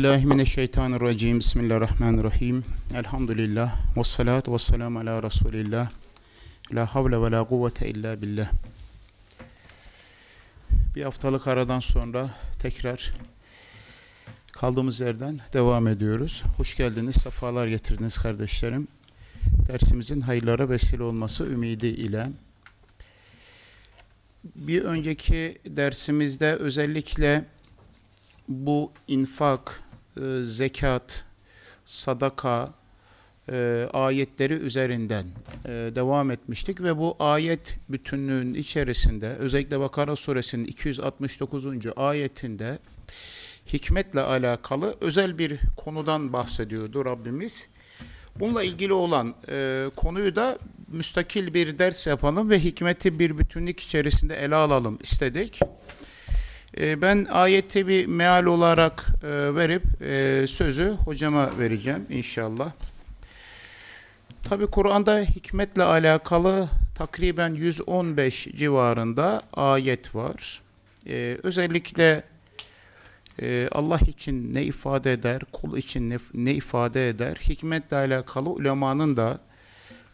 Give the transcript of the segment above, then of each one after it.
Billahi mineşşeytanirracim. Bismillahirrahmanirrahim. Elhamdülillah ve salatu vesselam ala Resulillah. La havle ve la kuvvete illa billah. Bir haftalık aradan sonra tekrar kaldığımız yerden devam ediyoruz. Hoş geldiniz, sefalar getirdiniz kardeşlerim. Dersimizin hayırlara vesile olması ümidi ile bir önceki dersimizde özellikle bu infak, e, zekat, sadaka e, ayetleri üzerinden e, devam etmiştik ve bu ayet bütünlüğün içerisinde özellikle Bakara suresinin 269. ayetinde hikmetle alakalı özel bir konudan bahsediyordu Rabbimiz. Bununla ilgili olan e, konuyu da müstakil bir ders yapalım ve hikmeti bir bütünlük içerisinde ele alalım istedik. E, ben ayeti bir meal olarak e, verip e, sözü hocama vereceğim inşallah. Tabi Kur'an'da hikmetle alakalı takriben 115 civarında ayet var. E, özellikle e, Allah için ne ifade eder, kul için ne, ifade eder, hikmetle alakalı ulemanın da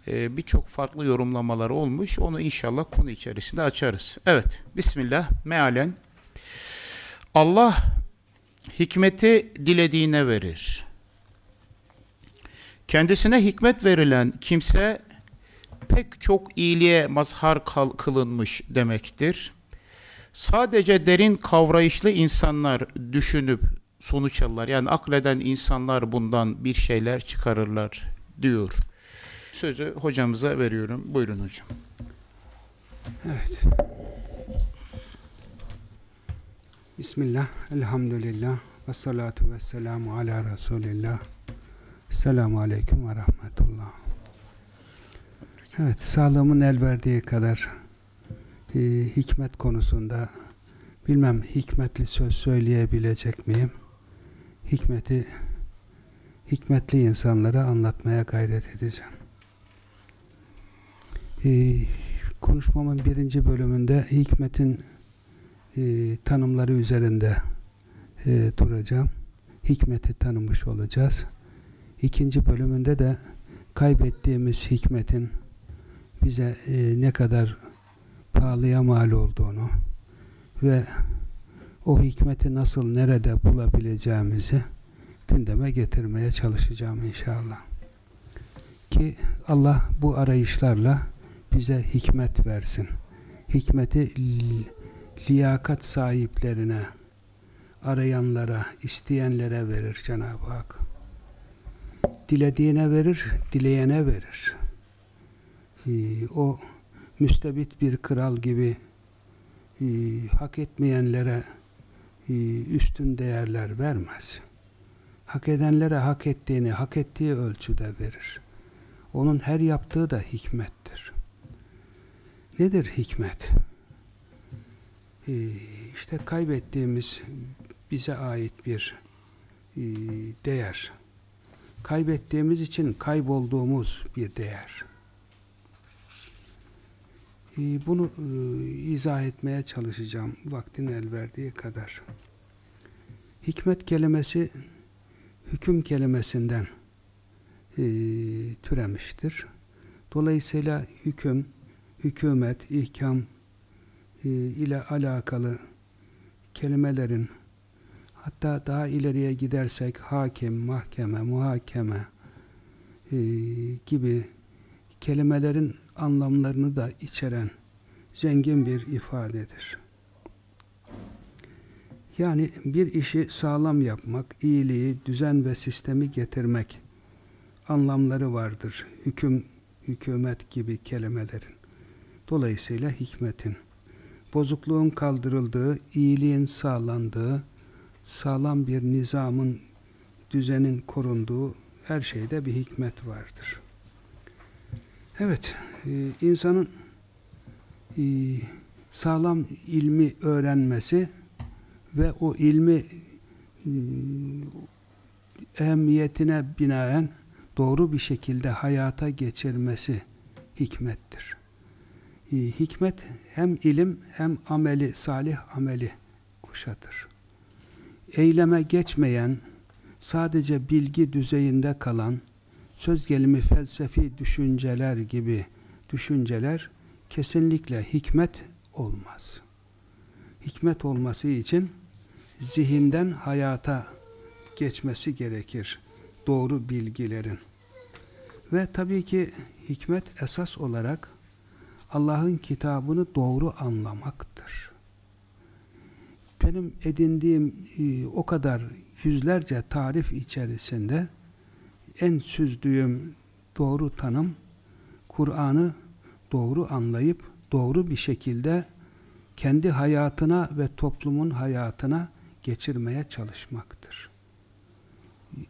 birçok farklı yorumlamaları olmuş. Onu inşallah konu içerisinde açarız. Evet, Bismillah, mealen. Allah hikmeti dilediğine verir. Kendisine hikmet verilen kimse pek çok iyiliğe mazhar kılınmış demektir. Sadece derin kavrayışlı insanlar düşünüp sonuç alırlar. Yani akleden insanlar bundan bir şeyler çıkarırlar diyor. Sözü hocamıza veriyorum. Buyurun hocam. Evet. Bismillah, elhamdülillah, ve salatu ve selamu ala Resulillah. Selamu aleyküm ve rahmetullah. Evet, sağlığımın el verdiği kadar e, hikmet konusunda bilmem hikmetli söz söyleyebilecek miyim? Hikmeti hikmetli insanlara anlatmaya gayret edeceğim. E, konuşmamın birinci bölümünde hikmetin e, tanımları üzerinde e, duracağım. Hikmeti tanımış olacağız. İkinci bölümünde de kaybettiğimiz hikmetin bize e, ne kadar pahalıya mal olduğunu ve o hikmeti nasıl nerede bulabileceğimizi gündeme getirmeye çalışacağım inşallah. Ki Allah bu arayışlarla bize hikmet versin. Hikmeti liyakat sahiplerine, arayanlara, isteyenlere verir Cenab-ı Hak. Dilediğine verir, dileyene verir. Ee, o müstebit bir kral gibi e, hak etmeyenlere e, üstün değerler vermez. Hak edenlere hak ettiğini, hak ettiği ölçüde verir. Onun her yaptığı da hikmettir. Nedir hikmet? Ee, işte kaybettiğimiz bize ait bir e, değer. Kaybettiğimiz için kaybolduğumuz bir değer. Ee, bunu e, izah etmeye çalışacağım vaktin el verdiği kadar. Hikmet kelimesi hüküm kelimesinden e, türemiştir. Dolayısıyla hüküm, hükümet, ihkam, ile alakalı kelimelerin hatta daha ileriye gidersek hakim, mahkeme, muhakeme e, gibi kelimelerin anlamlarını da içeren zengin bir ifadedir. Yani bir işi sağlam yapmak, iyiliği, düzen ve sistemi getirmek anlamları vardır. Hüküm, hükümet gibi kelimelerin. Dolayısıyla hikmetin bozukluğun kaldırıldığı, iyiliğin sağlandığı, sağlam bir nizamın, düzenin korunduğu her şeyde bir hikmet vardır. Evet, e, insanın e, sağlam ilmi öğrenmesi ve o ilmi e, ehemmiyetine binaen doğru bir şekilde hayata geçirmesi hikmettir. Ee, hikmet hem ilim hem ameli, salih ameli kuşatır. eyleme geçmeyen, sadece bilgi düzeyinde kalan, söz gelimi felsefi düşünceler gibi düşünceler kesinlikle hikmet olmaz. Hikmet olması için zihinden hayata geçmesi gerekir doğru bilgilerin. Ve tabii ki hikmet esas olarak Allah'ın kitabını doğru anlamaktır. Benim edindiğim e, o kadar yüzlerce tarif içerisinde en süzdüğüm doğru tanım Kur'an'ı doğru anlayıp doğru bir şekilde kendi hayatına ve toplumun hayatına geçirmeye çalışmaktır.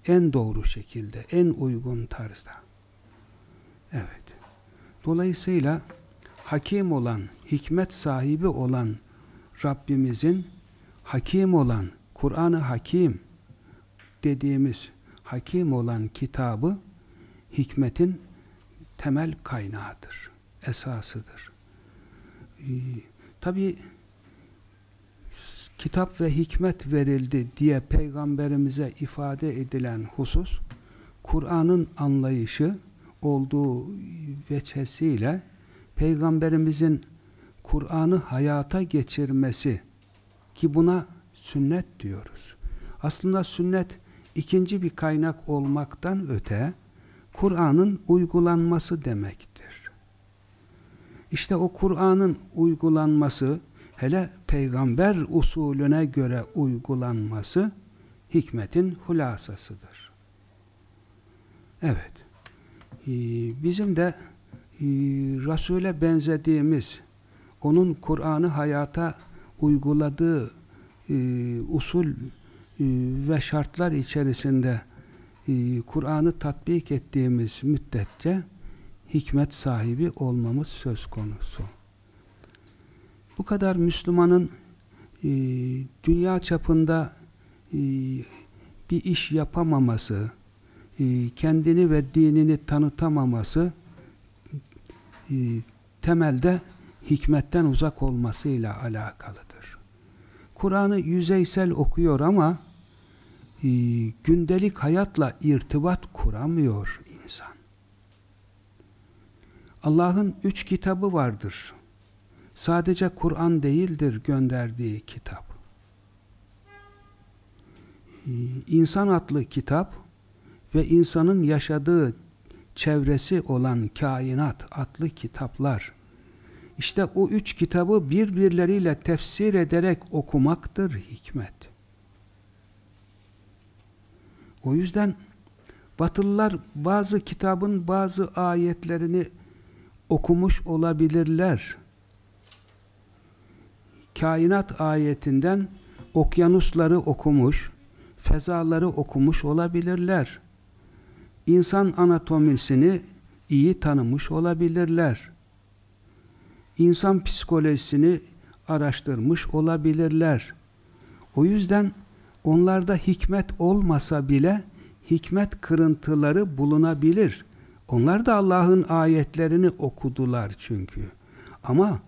En doğru şekilde, en uygun tarzda. Evet. Dolayısıyla hakim olan, hikmet sahibi olan Rabbimizin hakim olan, Kur'an-ı Hakim dediğimiz hakim olan kitabı hikmetin temel kaynağıdır, esasıdır. Ee, Tabi kitap ve hikmet verildi diye peygamberimize ifade edilen husus Kur'an'ın anlayışı olduğu veçhesiyle peygamberimizin Kur'an'ı hayata geçirmesi ki buna sünnet diyoruz. Aslında sünnet ikinci bir kaynak olmaktan öte Kur'an'ın uygulanması demektir. İşte o Kur'an'ın uygulanması hele peygamber usulüne göre uygulanması hikmetin hulasasıdır. Evet. Ee, bizim de Resul'e benzediğimiz onun Kur'an'ı hayata uyguladığı e, usul e, ve şartlar içerisinde Kur'an'ı tatbik ettiğimiz müddetçe hikmet sahibi olmamız söz konusu. Bu kadar Müslümanın e, dünya çapında e, bir iş yapamaması, e, kendini ve dinini tanıtamaması e, temelde hikmetten uzak olmasıyla alakalıdır. Kur'an'ı yüzeysel okuyor ama e, gündelik hayatla irtibat kuramıyor insan. Allah'ın üç kitabı vardır. Sadece Kur'an değildir gönderdiği kitap. Ee, insan adlı kitap ve insanın yaşadığı çevresi olan kainat adlı kitaplar. İşte o üç kitabı birbirleriyle tefsir ederek okumaktır hikmet. O yüzden Batılılar bazı kitabın bazı ayetlerini okumuş olabilirler. Kainat ayetinden okyanusları okumuş, fezaları okumuş olabilirler. İnsan anatomisini iyi tanımış olabilirler. İnsan psikolojisini araştırmış olabilirler. O yüzden onlarda hikmet olmasa bile hikmet kırıntıları bulunabilir. Onlar da Allah'ın ayetlerini okudular çünkü. Ama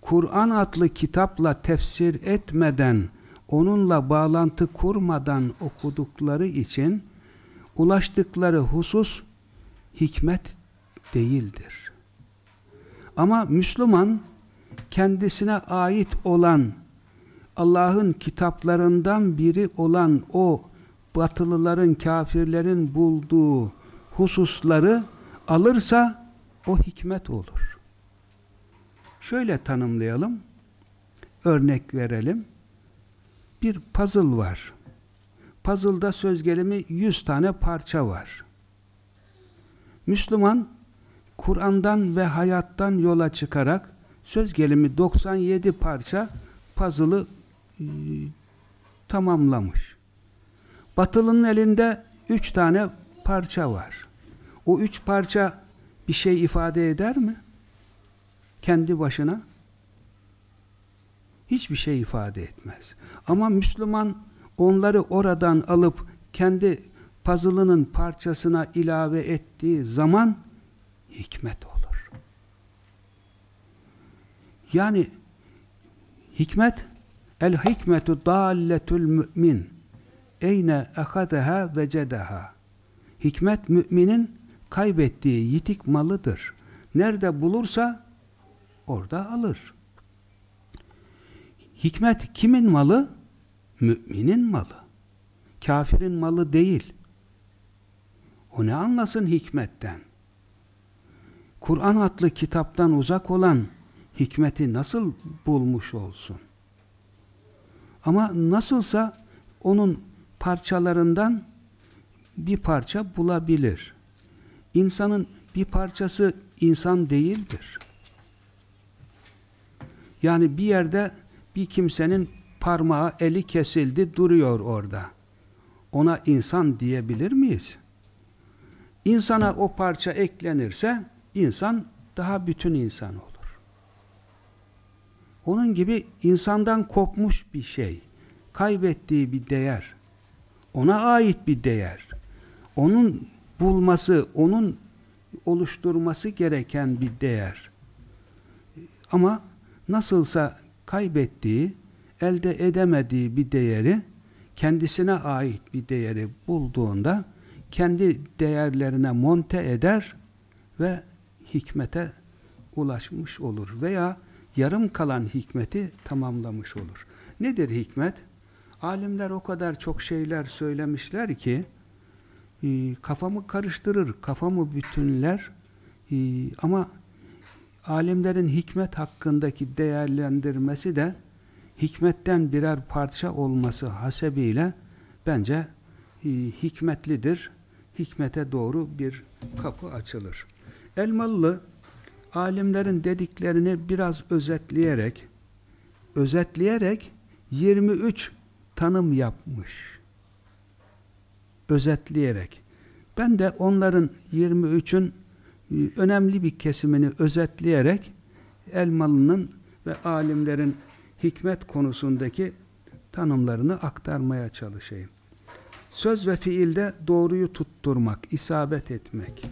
Kur'an adlı kitapla tefsir etmeden, onunla bağlantı kurmadan okudukları için ulaştıkları husus hikmet değildir. Ama Müslüman kendisine ait olan Allah'ın kitaplarından biri olan o batılıların, kafirlerin bulduğu hususları alırsa o hikmet olur. Şöyle tanımlayalım. Örnek verelim. Bir puzzle var. Puzzle'da söz gelimi 100 tane parça var. Müslüman Kur'an'dan ve hayattan yola çıkarak söz gelimi 97 parça puzzle'ı e, tamamlamış. Batılının elinde 3 tane parça var. O üç parça bir şey ifade eder mi? Kendi başına? Hiçbir şey ifade etmez. Ama Müslüman onları oradan alıp kendi puzzle'ının parçasına ilave ettiği zaman hikmet olur. Yani hikmet el hikmetu dalletul mümin eyne ehadeha vecedeha. Hikmet müminin kaybettiği yitik malıdır. Nerede bulursa orada alır. Hikmet kimin malı? Müminin malı. Kafirin malı değil. O ne anlasın hikmetten? Kur'an adlı kitaptan uzak olan hikmeti nasıl bulmuş olsun? Ama nasılsa onun parçalarından bir parça bulabilir. İnsanın bir parçası insan değildir. Yani bir yerde bir kimsenin parmağı, eli kesildi, duruyor orada. Ona insan diyebilir miyiz? İnsana o parça eklenirse insan daha bütün insan olur. Onun gibi insandan kopmuş bir şey, kaybettiği bir değer, ona ait bir değer, onun bulması, onun oluşturması gereken bir değer. Ama nasılsa kaybettiği, elde edemediği bir değeri, kendisine ait bir değeri bulduğunda, kendi değerlerine monte eder ve hikmete ulaşmış olur. Veya yarım kalan hikmeti tamamlamış olur. Nedir hikmet? Alimler o kadar çok şeyler söylemişler ki e, kafamı karıştırır, kafamı bütünler e, ama alimlerin hikmet hakkındaki değerlendirmesi de hikmetten birer parça olması hasebiyle bence e, hikmetlidir. Hikmete doğru bir kapı açılır. Elmalı alimlerin dediklerini biraz özetleyerek özetleyerek 23 tanım yapmış. Özetleyerek. Ben de onların 23'ün e, önemli bir kesimini özetleyerek Elmalı'nın ve alimlerin hikmet konusundaki tanımlarını aktarmaya çalışayım. Söz ve fiilde doğruyu tutturmak, isabet etmek.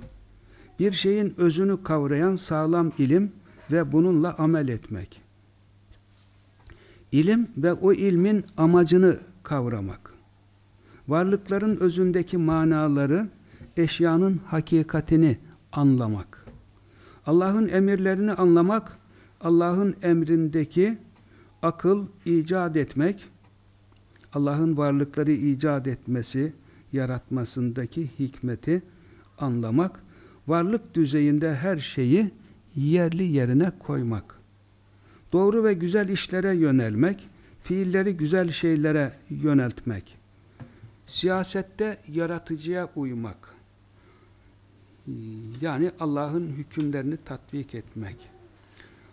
Bir şeyin özünü kavrayan sağlam ilim ve bununla amel etmek. İlim ve o ilmin amacını kavramak. Varlıkların özündeki manaları, eşyanın hakikatini anlamak. Allah'ın emirlerini anlamak, Allah'ın emrindeki akıl icat etmek, Allah'ın varlıkları icat etmesi, yaratmasındaki hikmeti anlamak, varlık düzeyinde her şeyi yerli yerine koymak. Doğru ve güzel işlere yönelmek, fiilleri güzel şeylere yöneltmek. Siyasette yaratıcıya uymak. Yani Allah'ın hükümlerini tatbik etmek.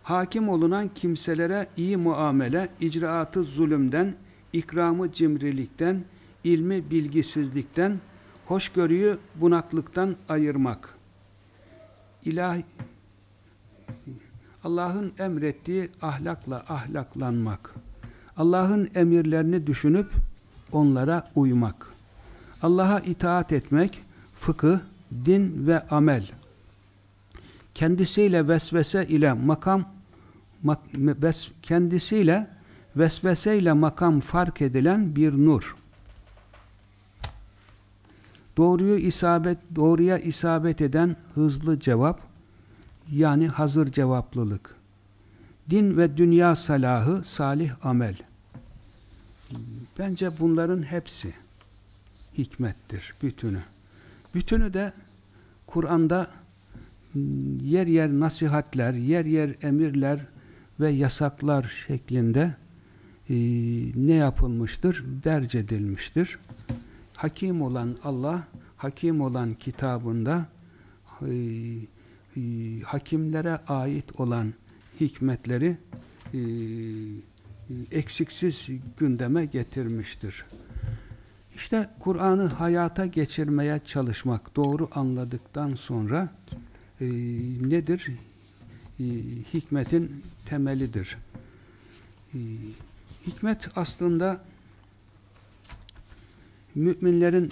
Hakim olunan kimselere iyi muamele, icraatı zulümden, ikramı cimrilikten, ilmi bilgisizlikten, hoşgörüyü bunaklıktan ayırmak. İlahi Allah'ın emrettiği ahlakla ahlaklanmak. Allah'ın emirlerini düşünüp onlara uymak. Allah'a itaat etmek, fıkıh, din ve amel. Kendisiyle vesvese ile makam kendisiyle vesveseyle makam fark edilen bir nur. Doğruyu isabet, doğruya isabet eden hızlı cevap, yani hazır cevaplılık. Din ve dünya salahı, salih amel. Bence bunların hepsi hikmettir, bütünü. Bütünü de Kur'an'da yer yer nasihatler, yer yer emirler ve yasaklar şeklinde e, ne yapılmıştır? Derc edilmiştir. Hakim olan Allah, hakim olan kitabında e, e, hakimlere ait olan hikmetleri e, eksiksiz gündeme getirmiştir. İşte Kur'an'ı hayata geçirmeye çalışmak, doğru anladıktan sonra e, nedir? E, hikmetin temelidir. E, hikmet aslında müminlerin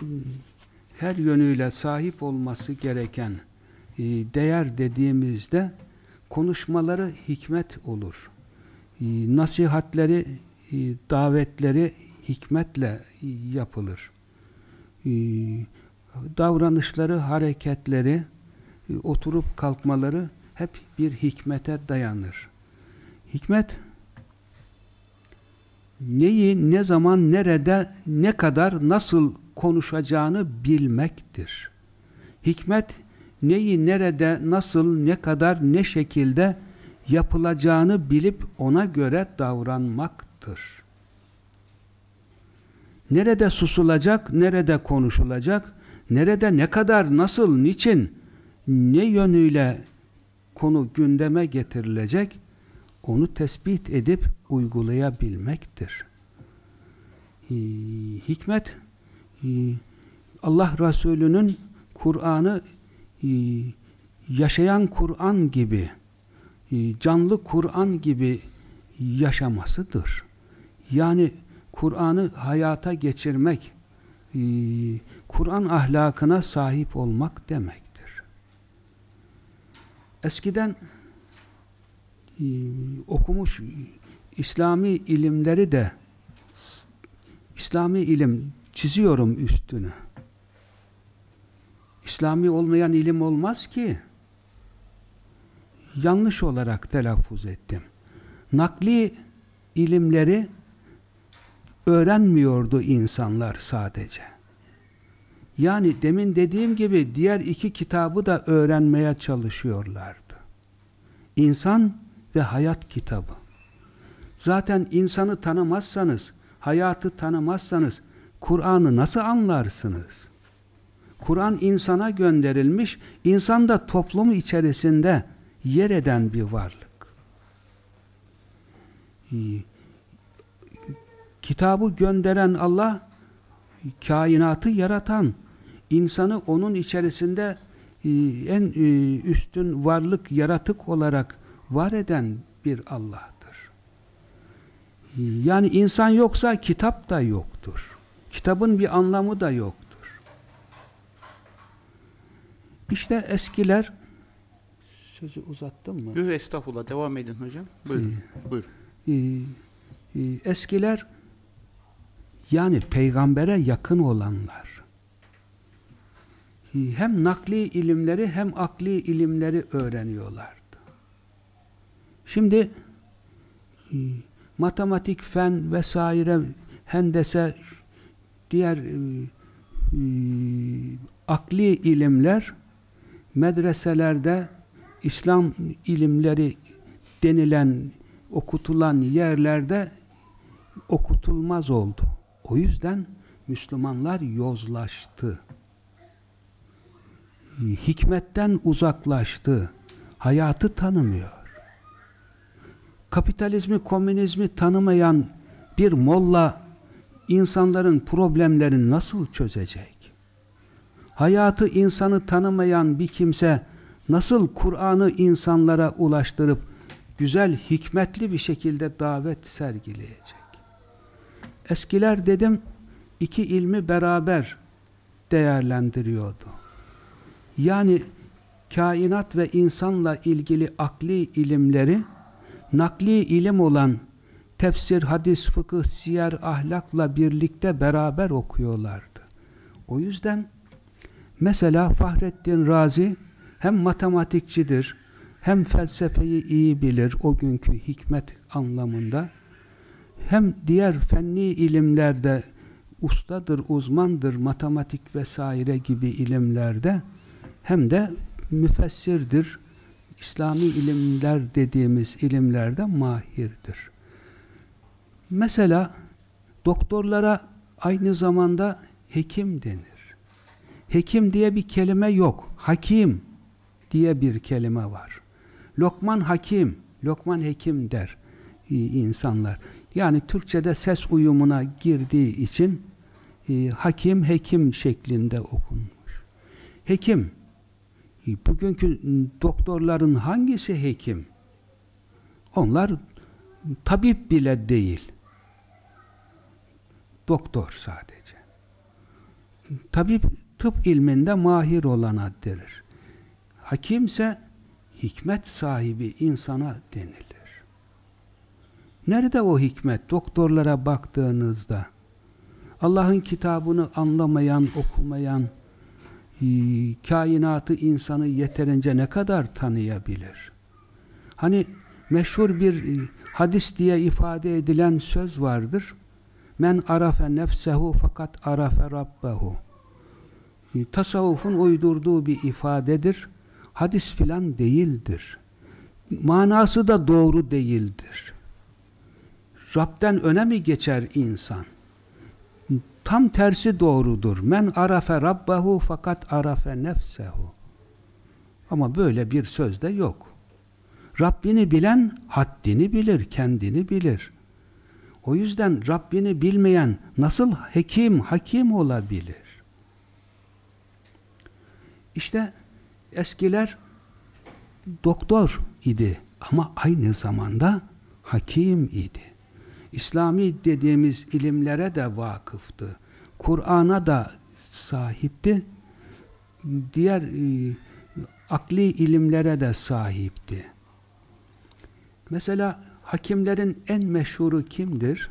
her yönüyle sahip olması gereken e, değer dediğimizde konuşmaları hikmet olur. E, nasihatleri, e, davetleri hikmetle yapılır. davranışları, hareketleri, oturup kalkmaları hep bir hikmete dayanır. Hikmet neyi, ne zaman, nerede, ne kadar, nasıl konuşacağını bilmektir. Hikmet neyi, nerede, nasıl, ne kadar, ne şekilde yapılacağını bilip ona göre davranmaktır. Nerede susulacak, nerede konuşulacak, nerede ne kadar, nasıl, niçin, ne yönüyle konu gündeme getirilecek, onu tespit edip uygulayabilmektir. Hikmet, Allah Resulü'nün Kur'an'ı yaşayan Kur'an gibi, canlı Kur'an gibi yaşamasıdır. Yani Kur'an'ı hayata geçirmek, Kur'an ahlakına sahip olmak demektir. Eskiden okumuş İslami ilimleri de İslami ilim çiziyorum üstünü. İslami olmayan ilim olmaz ki. Yanlış olarak telaffuz ettim. Nakli ilimleri öğrenmiyordu insanlar sadece. Yani demin dediğim gibi diğer iki kitabı da öğrenmeye çalışıyorlardı. İnsan ve hayat kitabı. Zaten insanı tanımazsanız, hayatı tanımazsanız Kur'an'ı nasıl anlarsınız? Kur'an insana gönderilmiş, insan da toplumu içerisinde yer eden bir varlık. Kitabı gönderen Allah, kainatı yaratan, insanı onun içerisinde e, en e, üstün varlık, yaratık olarak var eden bir Allah'tır. Yani insan yoksa kitap da yoktur. Kitabın bir anlamı da yoktur. İşte eskiler sözü uzattım mı? Yok estağfurullah devam edin hocam. Buyurun. Ee, Buyurun. E, e, eskiler yani peygambere yakın olanlar hem nakli ilimleri hem akli ilimleri öğreniyorlardı. Şimdi e, matematik, fen vesaire, hendese, diğer e, e, akli ilimler medreselerde İslam ilimleri denilen okutulan yerlerde okutulmaz oldu. O yüzden Müslümanlar yozlaştı. Hikmetten uzaklaştı. Hayatı tanımıyor. Kapitalizmi, komünizmi tanımayan bir molla insanların problemlerini nasıl çözecek? Hayatı, insanı tanımayan bir kimse nasıl Kur'an'ı insanlara ulaştırıp güzel, hikmetli bir şekilde davet sergileyecek? Eskiler dedim iki ilmi beraber değerlendiriyordu. Yani kainat ve insanla ilgili akli ilimleri nakli ilim olan tefsir, hadis, fıkıh, siyer, ahlakla birlikte beraber okuyorlardı. O yüzden mesela Fahrettin Razi hem matematikçidir, hem felsefeyi iyi bilir o günkü hikmet anlamında, hem diğer fenni ilimlerde ustadır, uzmandır, matematik vesaire gibi ilimlerde, hem de müfessirdir, İslami ilimler dediğimiz ilimlerde mahirdir. Mesela doktorlara aynı zamanda hekim denir. Hekim diye bir kelime yok. Hakim diye bir kelime var. Lokman hakim, Lokman hekim der insanlar. Yani Türkçe'de ses uyumuna girdiği için hakim, hekim şeklinde okunmuş. Hekim, Bugünkü doktorların hangisi hekim? Onlar tabip bile değil. Doktor sadece. Tabip tıp ilminde mahir olana denir. Hakimse hikmet sahibi insana denilir. Nerede o hikmet? Doktorlara baktığınızda Allah'ın kitabını anlamayan, okumayan, kainatı insanı yeterince ne kadar tanıyabilir? Hani meşhur bir e, hadis diye ifade edilen söz vardır. Men arafe nefsehu fakat arafe rabbehu. E, tasavvufun uydurduğu bir ifadedir. Hadis filan değildir. Manası da doğru değildir. Rab'den öne mi geçer insan? Tam tersi doğrudur. Men arafe rabbehu fakat arafe nefsehu. Ama böyle bir söz de yok. Rabbini bilen haddini bilir, kendini bilir. O yüzden Rabbini bilmeyen nasıl hekim, hakim olabilir? İşte eskiler doktor idi ama aynı zamanda hakim idi. İslami dediğimiz ilimlere de vakıftı. Kur'an'a da sahipti. Diğer e, akli ilimlere de sahipti. Mesela hakimlerin en meşhuru kimdir?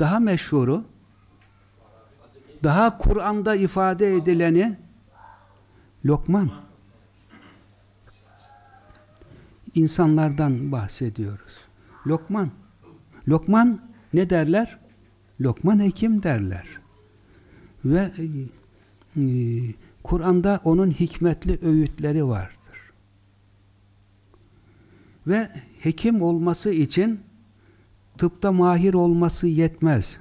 Daha meşhuru, daha Kur'an'da ifade edileni Lokman. İnsanlardan bahsediyoruz. Lokman. Lokman ne derler? Lokman hekim derler. Ve e, Kur'an'da onun hikmetli öğütleri vardır. Ve hekim olması için tıpta mahir olması yetmez.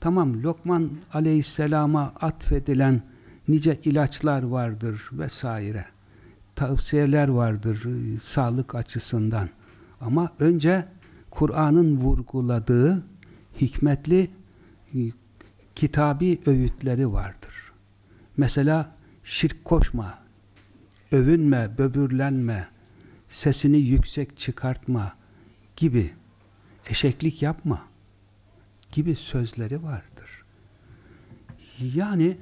Tamam Lokman aleyhisselama atfedilen nice ilaçlar vardır vesaire. Tavsiyeler vardır e, sağlık açısından. Ama önce Kur'an'ın vurguladığı hikmetli e, kitabi öğütleri vardır. Mesela şirk koşma, övünme, böbürlenme, sesini yüksek çıkartma gibi, eşeklik yapma gibi sözleri vardır. Yani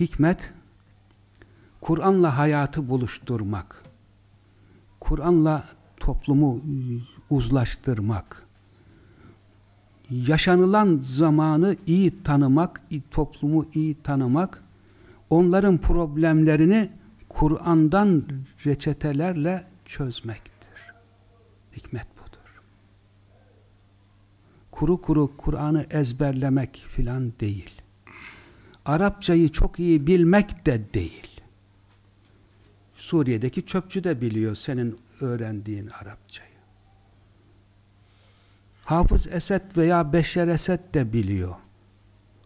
hikmet, Kur'an'la hayatı buluşturmak, Kur'an'la toplumu uzlaştırmak, yaşanılan zamanı iyi tanımak, toplumu iyi tanımak, onların problemlerini Kur'an'dan reçetelerle çözmektir. Hikmet budur. Kuru kuru Kur'an'ı ezberlemek filan değil. Arapçayı çok iyi bilmek de değil. Suriye'deki çöpçü de biliyor senin öğrendiğin Arapçayı. Hafız Esed veya Beşer Esed de biliyor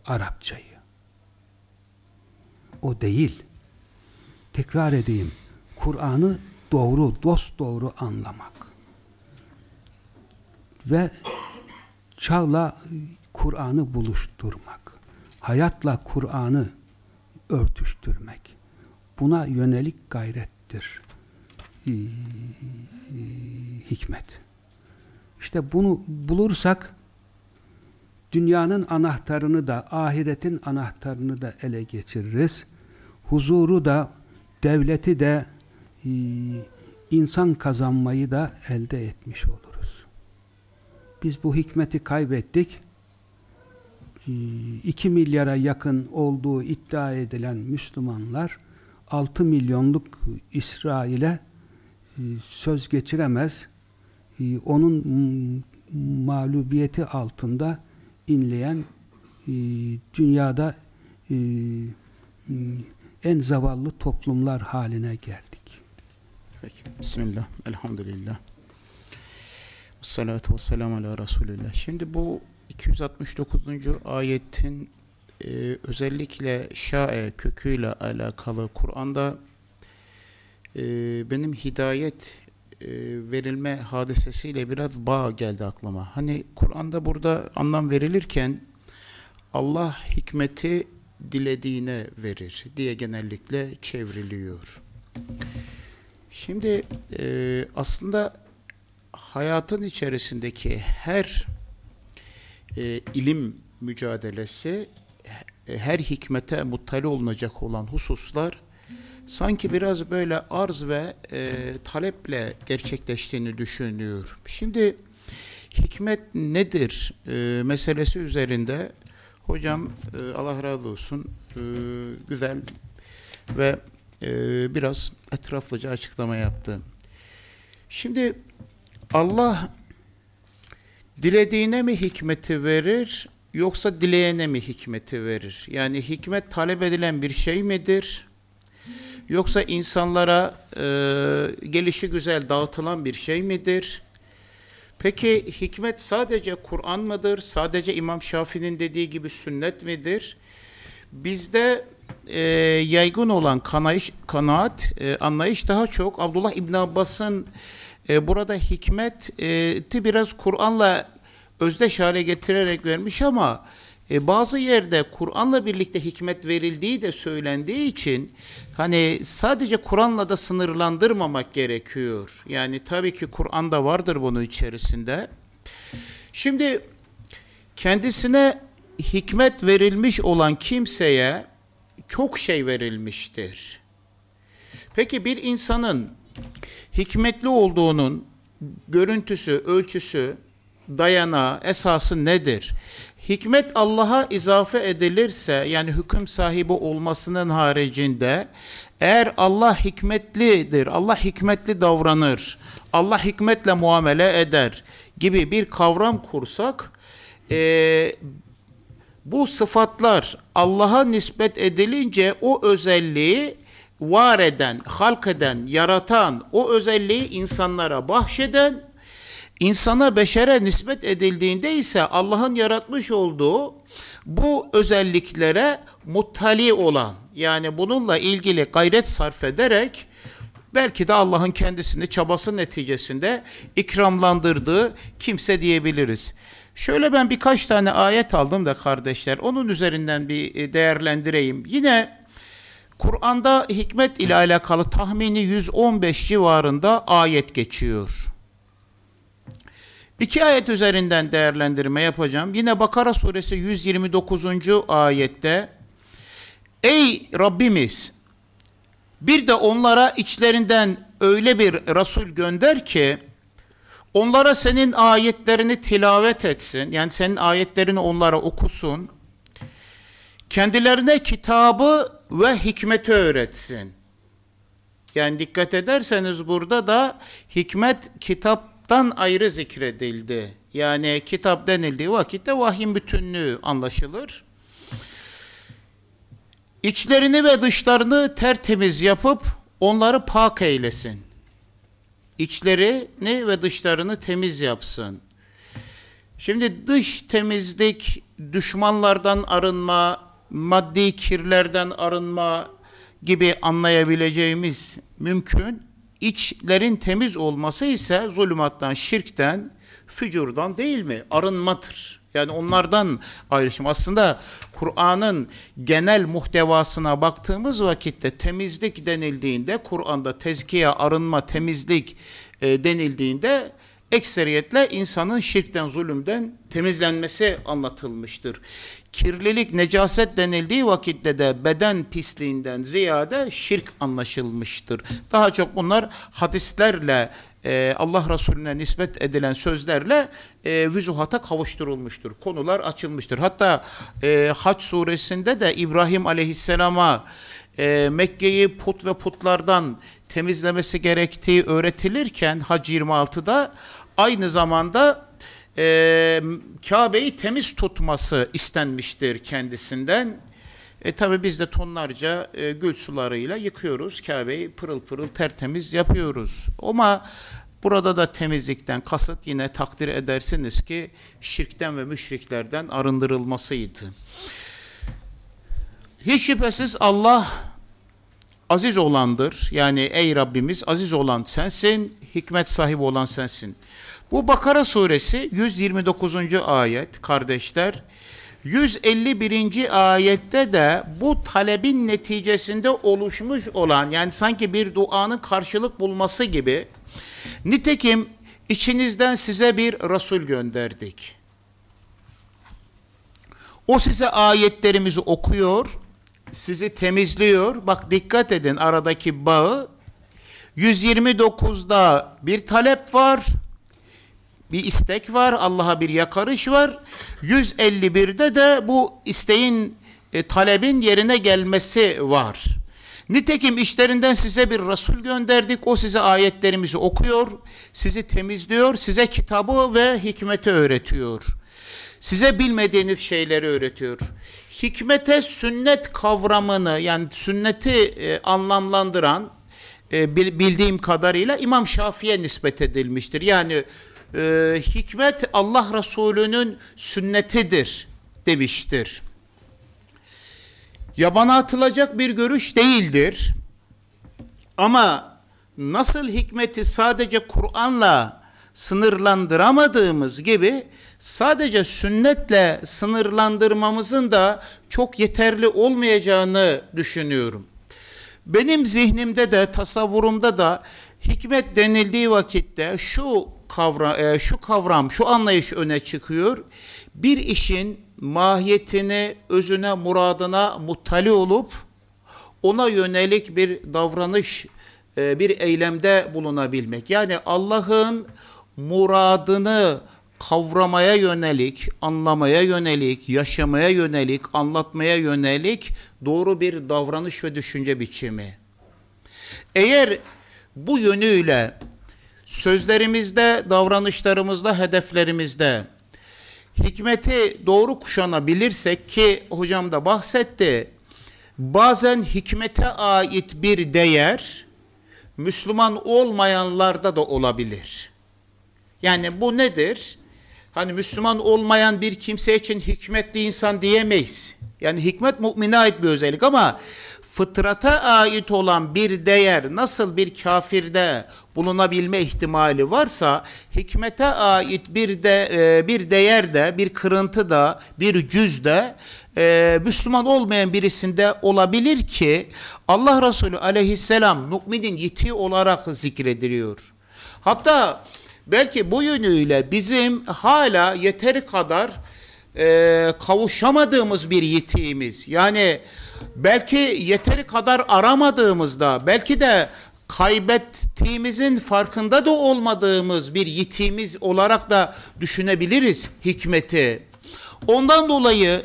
Arapçayı. O değil. Tekrar edeyim. Kur'an'ı doğru, dost doğru anlamak. Ve çağla Kur'an'ı buluşturmak. Hayatla Kur'an'ı örtüştürmek. Buna yönelik gayrettir. Hikmet. İşte bunu bulursak dünyanın anahtarını da ahiretin anahtarını da ele geçiririz. Huzuru da devleti de e, insan kazanmayı da elde etmiş oluruz. Biz bu hikmeti kaybettik. 2 e, milyara yakın olduğu iddia edilen Müslümanlar 6 milyonluk İsrail'e e, söz geçiremez ee, onun mağlubiyeti altında inleyen e, dünyada e, en zavallı toplumlar haline geldik. Peki. Bismillah. Elhamdülillah. Salatu ve ala Resulillah. Şimdi bu 269. ayetin e, özellikle şae köküyle alakalı Kur'an'da e, benim hidayet verilme hadisesiyle biraz bağ geldi aklıma. Hani Kur'an'da burada anlam verilirken Allah hikmeti dilediğine verir diye genellikle çevriliyor. Şimdi e, aslında hayatın içerisindeki her e, ilim mücadelesi, her hikmete muttali olunacak olan hususlar sanki biraz böyle arz ve e, taleple gerçekleştiğini düşünüyorum. Şimdi hikmet nedir e, meselesi üzerinde hocam e, Allah razı olsun e, güzel ve e, biraz etraflıca açıklama yaptı. Şimdi Allah dilediğine mi hikmeti verir yoksa dileyene mi hikmeti verir? Yani hikmet talep edilen bir şey midir? Yoksa insanlara e, gelişi güzel dağıtılan bir şey midir? Peki hikmet sadece Kur'an mıdır? Sadece İmam Şafii'nin dediği gibi sünnet midir? Bizde e, yaygın olan kanayış, kanaat, e, anlayış daha çok Abdullah İbn Abbas'ın e, burada hikmeti biraz Kur'an'la özdeş hale getirerek vermiş ama e, bazı yerde Kur'an'la birlikte hikmet verildiği de söylendiği için hani sadece Kur'an'la da sınırlandırmamak gerekiyor. Yani tabii ki Kur'an'da vardır bunun içerisinde. Şimdi kendisine hikmet verilmiş olan kimseye çok şey verilmiştir. Peki bir insanın hikmetli olduğunun görüntüsü, ölçüsü, dayanağı, esası nedir? Hikmet Allah'a izafe edilirse yani hüküm sahibi olmasının haricinde eğer Allah hikmetlidir, Allah hikmetli davranır, Allah hikmetle muamele eder gibi bir kavram kursak e, bu sıfatlar Allah'a nispet edilince o özelliği var eden, halk eden, yaratan, o özelliği insanlara bahşeden İnsana beşere nispet edildiğinde ise Allah'ın yaratmış olduğu bu özelliklere muttali olan yani bununla ilgili gayret sarf ederek belki de Allah'ın kendisini çabası neticesinde ikramlandırdığı kimse diyebiliriz. Şöyle ben birkaç tane ayet aldım da kardeşler onun üzerinden bir e, değerlendireyim. Yine Kur'an'da hikmet ile alakalı tahmini 115 civarında ayet geçiyor. İki ayet üzerinden değerlendirme yapacağım. Yine Bakara suresi 129. ayette Ey Rabbimiz bir de onlara içlerinden öyle bir Resul gönder ki onlara senin ayetlerini tilavet etsin. Yani senin ayetlerini onlara okusun. Kendilerine kitabı ve hikmeti öğretsin. Yani dikkat ederseniz burada da hikmet kitap kitaptan ayrı zikredildi. Yani kitap denildiği vakitte vahyin bütünlüğü anlaşılır. İçlerini ve dışlarını tertemiz yapıp onları pak eylesin. İçlerini ve dışlarını temiz yapsın. Şimdi dış temizlik, düşmanlardan arınma, maddi kirlerden arınma gibi anlayabileceğimiz mümkün içlerin temiz olması ise zulümattan, şirkten, fücurdan değil mi? Arınmadır. Yani onlardan ayrışım. Aslında Kur'an'ın genel muhtevasına baktığımız vakitte temizlik denildiğinde, Kur'an'da tezkiye, arınma, temizlik e, denildiğinde ekseriyetle insanın şirkten, zulümden temizlenmesi anlatılmıştır kirlilik, necaset denildiği vakitte de beden pisliğinden ziyade şirk anlaşılmıştır. Daha çok bunlar hadislerle e, Allah Resulüne nispet edilen sözlerle e, vüzuhata kavuşturulmuştur. Konular açılmıştır. Hatta e, Haç suresinde de İbrahim aleyhisselama e, Mekke'yi put ve putlardan temizlemesi gerektiği öğretilirken Hac 26'da aynı zamanda e, Kabe'yi temiz tutması istenmiştir kendisinden. E tabi biz de tonlarca e, gül sularıyla yıkıyoruz. Kabe'yi pırıl pırıl tertemiz yapıyoruz. Ama burada da temizlikten kasıt yine takdir edersiniz ki şirkten ve müşriklerden arındırılmasıydı. Hiç şüphesiz Allah aziz olandır. Yani ey Rabbimiz aziz olan sensin, hikmet sahibi olan sensin. Bu Bakara suresi 129. ayet kardeşler. 151. ayette de bu talebin neticesinde oluşmuş olan yani sanki bir duanın karşılık bulması gibi nitekim içinizden size bir Resul gönderdik. O size ayetlerimizi okuyor, sizi temizliyor. Bak dikkat edin aradaki bağı. 129'da bir talep var. Bir istek var, Allah'a bir yakarış var. 151'de de bu isteğin, e, talebin yerine gelmesi var. Nitekim işlerinden size bir Resul gönderdik. O size ayetlerimizi okuyor, sizi temizliyor, size kitabı ve hikmeti öğretiyor. Size bilmediğiniz şeyleri öğretiyor. Hikmete sünnet kavramını yani sünneti e, anlamlandıran e, bildiğim kadarıyla İmam Şafii'ye nispet edilmiştir. Yani e, hikmet Allah Resulü'nün sünnetidir demiştir. Yabana atılacak bir görüş değildir. Ama nasıl hikmeti sadece Kur'an'la sınırlandıramadığımız gibi sadece sünnetle sınırlandırmamızın da çok yeterli olmayacağını düşünüyorum. Benim zihnimde de tasavvurumda da hikmet denildiği vakitte şu kavram, e, şu kavram, şu anlayış öne çıkıyor. Bir işin mahiyetini, özüne, muradına muttali olup ona yönelik bir davranış, e, bir eylemde bulunabilmek. Yani Allah'ın muradını kavramaya yönelik, anlamaya yönelik, yaşamaya yönelik, anlatmaya yönelik doğru bir davranış ve düşünce biçimi. Eğer bu yönüyle sözlerimizde, davranışlarımızda, hedeflerimizde hikmeti doğru kuşanabilirsek ki hocam da bahsetti, bazen hikmete ait bir değer Müslüman olmayanlarda da olabilir. Yani bu nedir? Hani Müslüman olmayan bir kimse için hikmetli insan diyemeyiz. Yani hikmet mümine ait bir özellik ama fıtrata ait olan bir değer nasıl bir kafirde bulunabilme ihtimali varsa hikmete ait bir de e, bir değer de bir kırıntı da bir cüz de e, Müslüman olmayan birisinde olabilir ki Allah Resulü aleyhisselam müminin yitiği olarak zikrediliyor. Hatta belki bu yönüyle bizim hala yeteri kadar e, kavuşamadığımız bir yitiğimiz yani belki yeteri kadar aramadığımızda belki de kaybettiğimizin farkında da olmadığımız bir yitiğimiz olarak da düşünebiliriz hikmeti. Ondan dolayı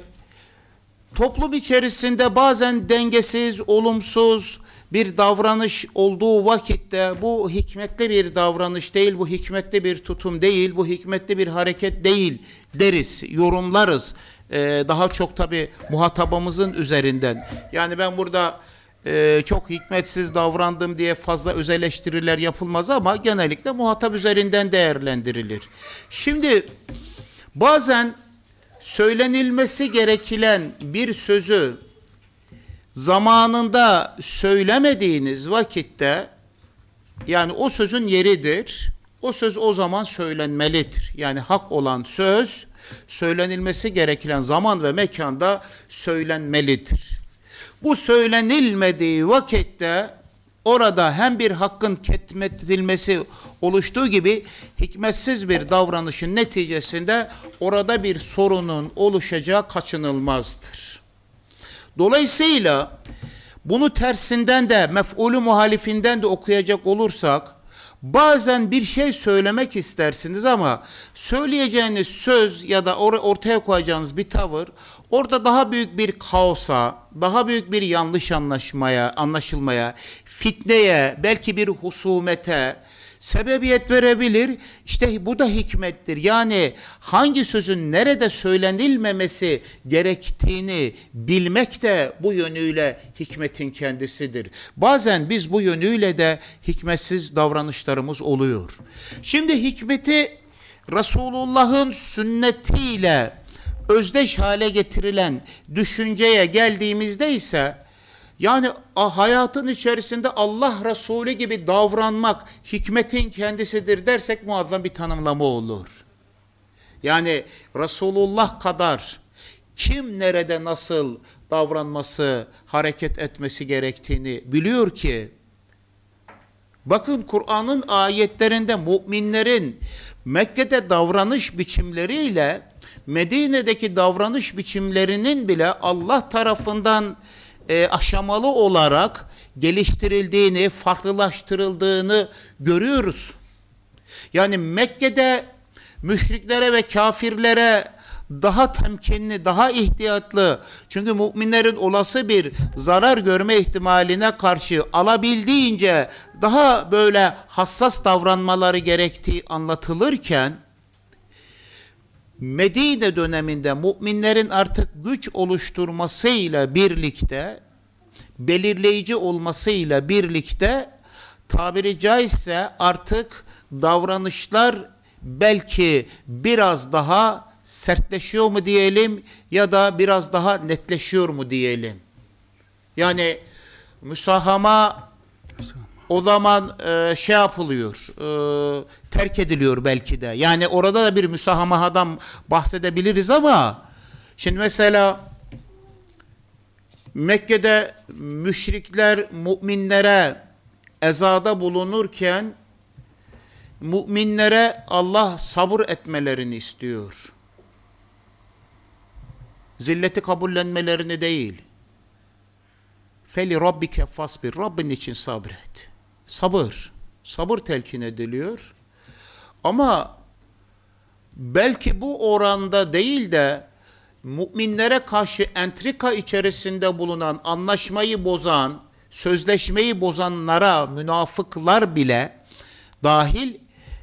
toplum içerisinde bazen dengesiz, olumsuz bir davranış olduğu vakitte bu hikmetli bir davranış değil, bu hikmetli bir tutum değil, bu hikmetli bir hareket değil deriz, yorumlarız. Ee, daha çok tabi muhatabımızın üzerinden. Yani ben burada e, çok hikmetsiz davrandım diye fazla öz eleştiriler yapılmaz ama genellikle muhatap üzerinden değerlendirilir. Şimdi bazen söylenilmesi gereken bir sözü zamanında söylemediğiniz vakitte yani o sözün yeridir. O söz o zaman söylenmelidir. Yani hak olan söz söylenilmesi gereken zaman ve mekanda söylenmelidir. Bu söylenilmediği vakitte orada hem bir hakkın ketmetilmesi oluştuğu gibi hikmetsiz bir davranışın neticesinde orada bir sorunun oluşacağı kaçınılmazdır. Dolayısıyla bunu tersinden de mef'ulü muhalifinden de okuyacak olursak bazen bir şey söylemek istersiniz ama söyleyeceğiniz söz ya da or ortaya koyacağınız bir tavır orada daha büyük bir kaosa, daha büyük bir yanlış anlaşmaya, anlaşılmaya, fitneye, belki bir husumete, sebebiyet verebilir. İşte bu da hikmettir. Yani hangi sözün nerede söylenilmemesi gerektiğini bilmek de bu yönüyle hikmetin kendisidir. Bazen biz bu yönüyle de hikmetsiz davranışlarımız oluyor. Şimdi hikmeti Resulullah'ın sünnetiyle özdeş hale getirilen düşünceye geldiğimizde ise yani hayatın içerisinde Allah Resulü gibi davranmak hikmetin kendisidir dersek muazzam bir tanımlama olur. Yani Resulullah kadar kim nerede nasıl davranması, hareket etmesi gerektiğini biliyor ki bakın Kur'an'ın ayetlerinde müminlerin Mekke'de davranış biçimleriyle Medine'deki davranış biçimlerinin bile Allah tarafından e, aşamalı olarak geliştirildiğini, farklılaştırıldığını görüyoruz. Yani Mekke'de müşriklere ve kafirlere daha temkinli, daha ihtiyatlı. Çünkü müminlerin olası bir zarar görme ihtimaline karşı alabildiğince daha böyle hassas davranmaları gerektiği anlatılırken Medine döneminde müminlerin artık güç oluşturmasıyla birlikte belirleyici olmasıyla birlikte tabiri caizse artık davranışlar belki biraz daha sertleşiyor mu diyelim ya da biraz daha netleşiyor mu diyelim. Yani müsahama o zaman e, şey yapılıyor, e, terk ediliyor belki de. Yani orada da bir müsahamahadan bahsedebiliriz ama şimdi mesela Mekke'de müşrikler müminlere ezada bulunurken müminlere Allah sabır etmelerini istiyor. Zilleti kabullenmelerini değil. Feli rabbike fasbir. Rabbin için sabret. Sabır. Sabır telkin ediliyor. Ama belki bu oranda değil de müminlere karşı entrika içerisinde bulunan, anlaşmayı bozan, sözleşmeyi bozanlara, münafıklar bile dahil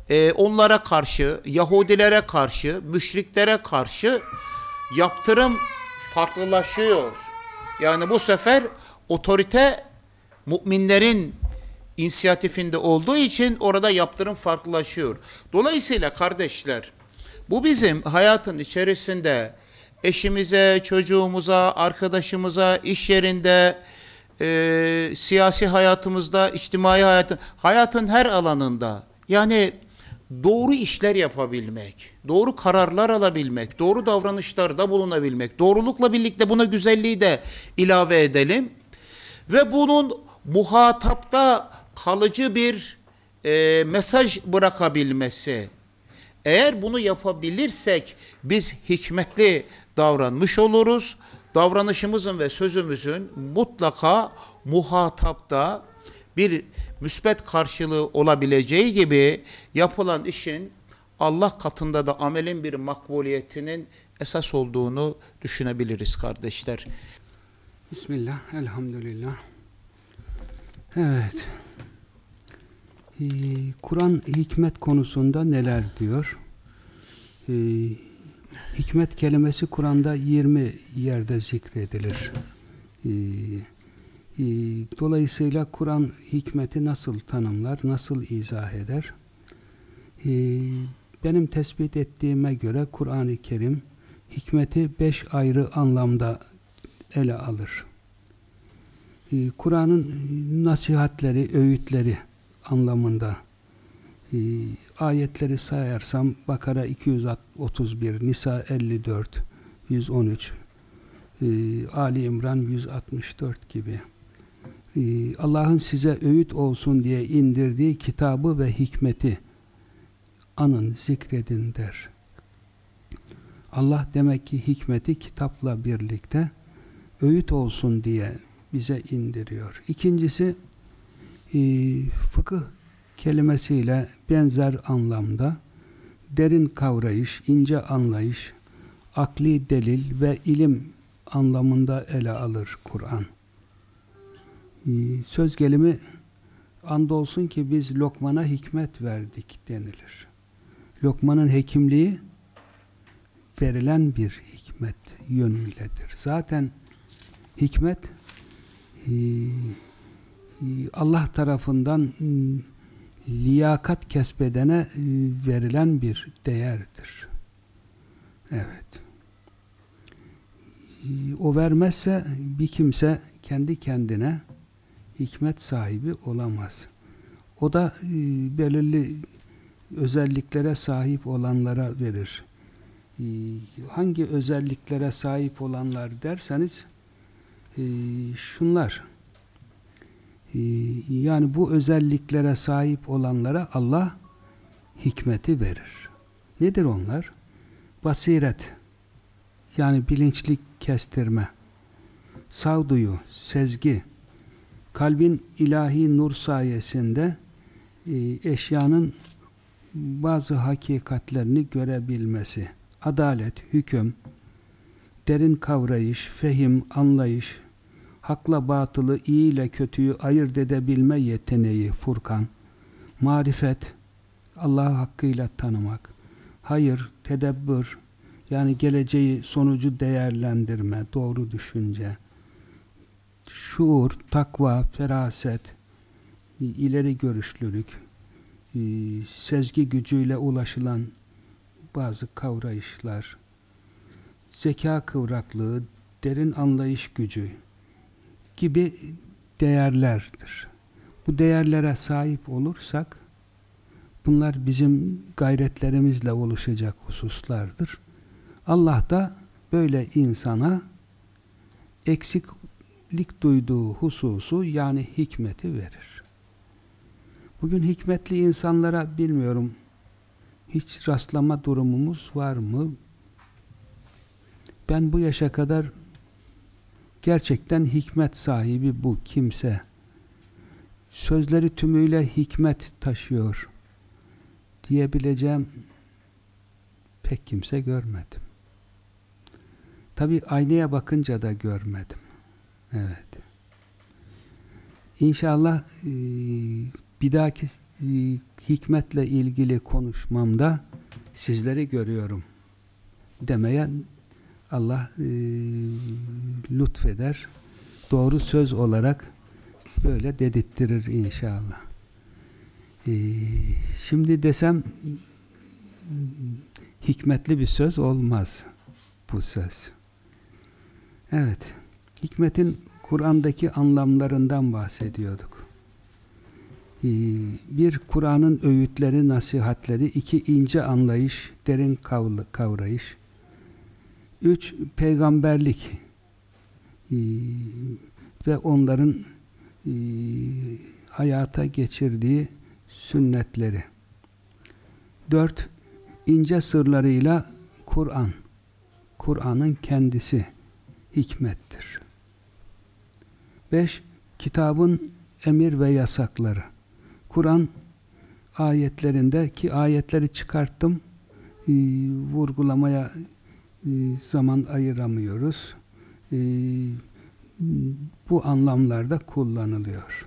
e, onlara karşı, Yahudilere karşı, müşriklere karşı yaptırım farklılaşıyor. Yani bu sefer otorite müminlerin inisiyatifinde olduğu için orada yaptırım farklılaşıyor. Dolayısıyla kardeşler bu bizim hayatın içerisinde eşimize, çocuğumuza, arkadaşımıza, iş yerinde, e, siyasi hayatımızda, içtimai hayatın, hayatın her alanında yani doğru işler yapabilmek, doğru kararlar alabilmek, doğru davranışlarda bulunabilmek, doğrulukla birlikte buna güzelliği de ilave edelim ve bunun muhatapta kalıcı bir e, mesaj bırakabilmesi. Eğer bunu yapabilirsek biz hikmetli davranmış oluruz. Davranışımızın ve sözümüzün mutlaka muhatapta bir müsbet karşılığı olabileceği gibi yapılan işin Allah katında da amelin bir makbuliyetinin esas olduğunu düşünebiliriz kardeşler. Bismillah, elhamdülillah. Evet. Ee, Kur'an hikmet konusunda neler diyor? Ee, hikmet kelimesi Kur'an'da 20 yerde zikredilir. Ee, e, dolayısıyla Kur'an hikmeti nasıl tanımlar, nasıl izah eder? Benim tespit ettiğime göre Kur'an-ı Kerim hikmeti beş ayrı anlamda ele alır. Kur'an'ın nasihatleri, öğütleri anlamında e, ayetleri sayarsam Bakara 231, Nisa 54, 113, e, Ali İmran 164 gibi e, Allah'ın size öğüt olsun diye indirdiği kitabı ve hikmeti anın, zikredin der. Allah demek ki hikmeti kitapla birlikte öğüt olsun diye bize indiriyor. İkincisi e, fıkıh kelimesiyle benzer anlamda derin kavrayış, ince anlayış, akli delil ve ilim anlamında ele alır Kur'an. E, söz gelimi andolsun ki biz Lokman'a hikmet verdik denilir. Lokman'ın hekimliği verilen bir hikmet yönüyledir. Zaten hikmet e, Allah tarafından liyakat kesbedene verilen bir değerdir. Evet. O vermezse bir kimse kendi kendine hikmet sahibi olamaz. O da belirli özelliklere sahip olanlara verir. Hangi özelliklere sahip olanlar derseniz şunlar ee, yani bu özelliklere sahip olanlara Allah hikmeti verir. Nedir onlar? Basiret, yani bilinçlik kestirme, sağduyu, sezgi, kalbin ilahi nur sayesinde e, eşyanın bazı hakikatlerini görebilmesi, adalet, hüküm, derin kavrayış, fehim, anlayış, hakla batılı, iyi ile kötüyü ayırt edebilme yeteneği, Furkan, marifet, Allah'ı hakkıyla tanımak, hayır, tedebbür, yani geleceği, sonucu değerlendirme, doğru düşünce, şuur, takva, feraset, ileri görüşlülük, e, sezgi gücüyle ulaşılan bazı kavrayışlar, zeka kıvraklığı, derin anlayış gücü gibi değerlerdir. Bu değerlere sahip olursak bunlar bizim gayretlerimizle oluşacak hususlardır. Allah da böyle insana eksiklik duyduğu hususu yani hikmeti verir. Bugün hikmetli insanlara bilmiyorum hiç rastlama durumumuz var mı? Ben bu yaşa kadar gerçekten hikmet sahibi bu kimse. Sözleri tümüyle hikmet taşıyor diyebileceğim pek kimse görmedim. Tabi aynaya bakınca da görmedim. Evet. İnşallah e, bir dahaki e, hikmetle ilgili konuşmamda sizleri görüyorum demeye Allah e, lütfeder. Doğru söz olarak böyle dedirttirir inşallah. E, şimdi desem hikmetli bir söz olmaz bu söz. Evet. Hikmetin Kur'an'daki anlamlarından bahsediyorduk. Ee, bir Kur'an'ın öğütleri, nasihatleri, iki ince anlayış, derin kavrayış, üç peygamberlik ee, ve onların ee, hayata geçirdiği sünnetleri. Dört, ince sırlarıyla Kur'an, Kur'an'ın kendisi hikmettir. 5. Kitabın emir ve yasakları. Kur'an ayetlerinde ki ayetleri çıkarttım e, vurgulamaya e, zaman ayıramıyoruz. E, bu anlamlarda kullanılıyor.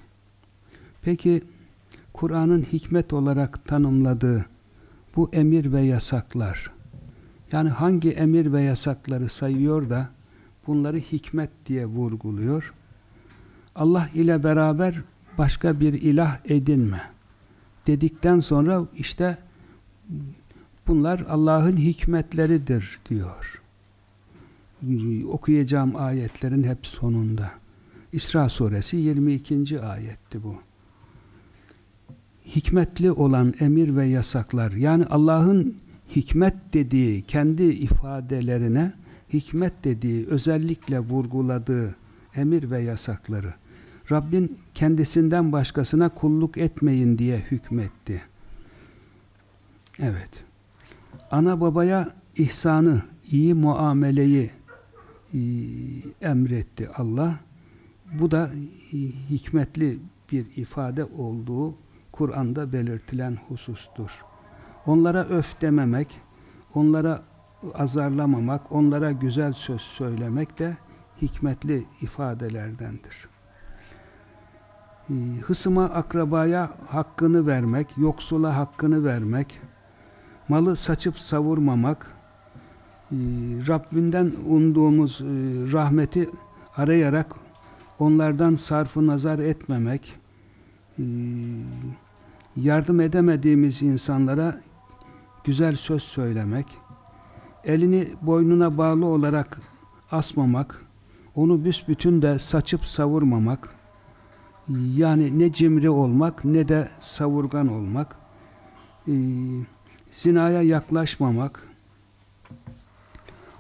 Peki Kur'an'ın hikmet olarak tanımladığı bu emir ve yasaklar yani hangi emir ve yasakları sayıyor da bunları hikmet diye vurguluyor. Allah ile beraber başka bir ilah edinme dedikten sonra işte bunlar Allah'ın hikmetleridir diyor. Okuyacağım ayetlerin hep sonunda. İsra suresi 22. ayetti bu. Hikmetli olan emir ve yasaklar yani Allah'ın hikmet dediği kendi ifadelerine hikmet dediği özellikle vurguladığı emir ve yasakları Rabbin kendisinden başkasına kulluk etmeyin diye hükmetti. Evet. Ana babaya ihsanı, iyi muameleyi e, emretti Allah. Bu da hikmetli bir ifade olduğu Kur'an'da belirtilen husustur. Onlara öf dememek, onlara azarlamamak, onlara güzel söz söylemek de hikmetli ifadelerdendir. Ee, hısıma, akrabaya hakkını vermek, yoksula hakkını vermek, malı saçıp savurmamak, ee, Rabbinden umduğumuz e, rahmeti arayarak onlardan sarfı nazar etmemek, ee, yardım edemediğimiz insanlara güzel söz söylemek, elini boynuna bağlı olarak asmamak, onu büsbütün de saçıp savurmamak, yani ne cimri olmak ne de savurgan olmak, e, zinaya yaklaşmamak,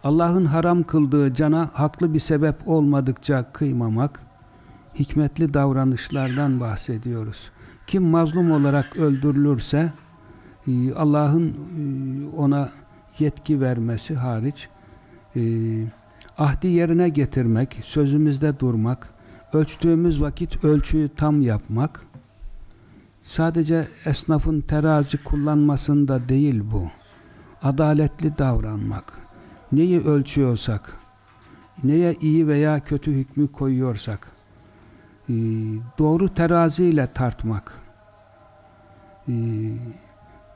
Allah'ın haram kıldığı cana haklı bir sebep olmadıkça kıymamak, hikmetli davranışlardan bahsediyoruz. Kim mazlum olarak öldürülürse, e, Allah'ın e, ona yetki vermesi hariç e, ahdi yerine getirmek, sözümüzde durmak, ölçtüğümüz vakit ölçüyü tam yapmak, Sadece esnafın terazi kullanmasında değil bu. Adaletli davranmak. Neyi ölçüyorsak, neye iyi veya kötü hükmü koyuyorsak, e, doğru teraziyle tartmak, e,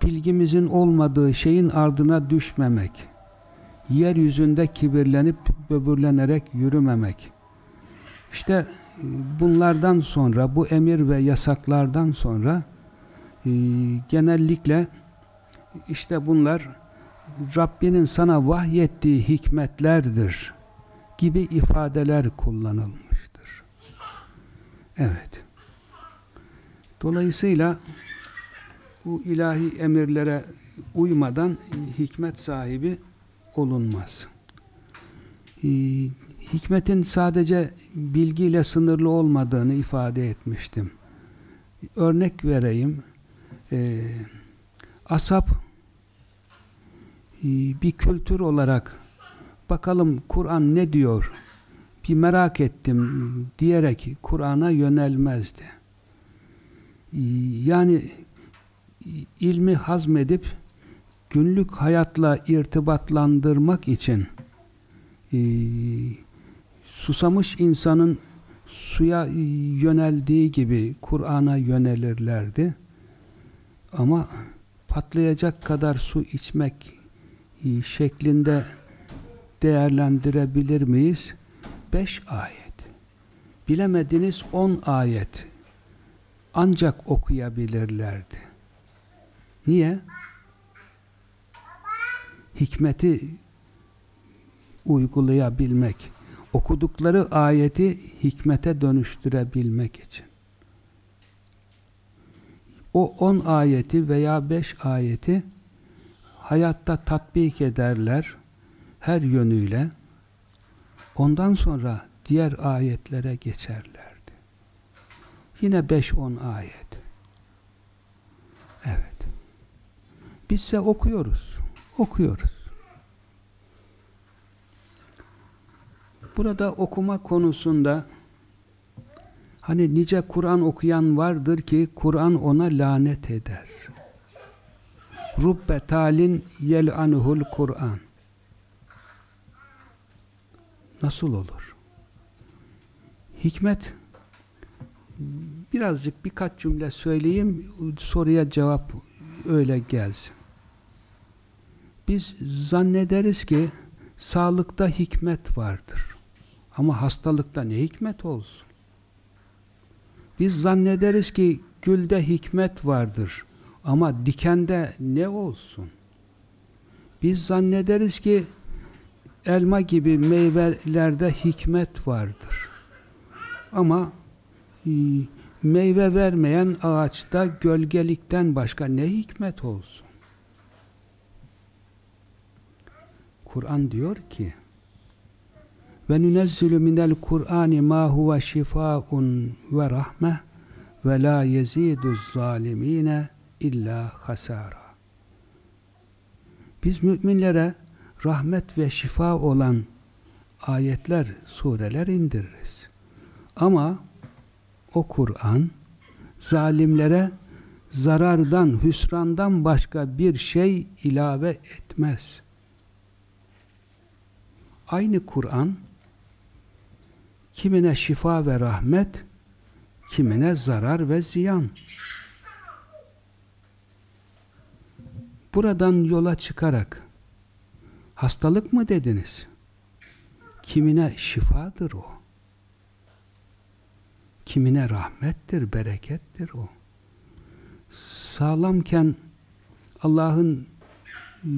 bilgimizin olmadığı şeyin ardına düşmemek, yeryüzünde kibirlenip böbürlenerek yürümemek. İşte e, bunlardan sonra, bu emir ve yasaklardan sonra genellikle işte bunlar Rabbinin sana vahyettiği hikmetlerdir gibi ifadeler kullanılmıştır. Evet. Dolayısıyla bu ilahi emirlere uymadan hikmet sahibi olunmaz. Ee, hikmetin sadece bilgiyle sınırlı olmadığını ifade etmiştim. Örnek vereyim. Ee, asap e, bir kültür olarak bakalım Kur'an ne diyor bir merak ettim diyerek Kur'an'a yönelmezdi. Ee, yani ilmi hazmedip günlük hayatla irtibatlandırmak için e, susamış insanın suya yöneldiği gibi Kur'an'a yönelirlerdi. Ama patlayacak kadar su içmek e, şeklinde değerlendirebilir miyiz? Beş ayet. Bilemediniz on ayet. Ancak okuyabilirlerdi. Niye? Hikmeti uygulayabilmek, okudukları ayeti hikmete dönüştürebilmek için. O on ayeti veya beş ayeti hayatta tatbik ederler her yönüyle. Ondan sonra diğer ayetlere geçerlerdi. Yine beş on ayet. Evet. Bizse okuyoruz. Okuyoruz. Burada okuma konusunda hani nice Kur'an okuyan vardır ki Kur'an ona lanet eder. Rubbe talin yel'anuhul Kur'an. Nasıl olur? Hikmet birazcık birkaç cümle söyleyeyim soruya cevap öyle gelsin. Biz zannederiz ki sağlıkta hikmet vardır. Ama hastalıkta ne hikmet olsun? Biz zannederiz ki gülde hikmet vardır. Ama dikende ne olsun? Biz zannederiz ki elma gibi meyvelerde hikmet vardır. Ama e, meyve vermeyen ağaçta gölgelikten başka ne hikmet olsun? Kur'an diyor ki ve nunezzilu minel Kur'ani ma huve şifaun ve rahme ve la yeziduz zalimine illa hasara. Biz müminlere rahmet ve şifa olan ayetler, sureler indiririz. Ama o Kur'an zalimlere zarardan, hüsrandan başka bir şey ilave etmez. Aynı Kur'an kimine şifa ve rahmet, kimine zarar ve ziyan. Buradan yola çıkarak hastalık mı dediniz? Kimine şifadır o. Kimine rahmettir, berekettir o. Sağlamken Allah'ın ıı,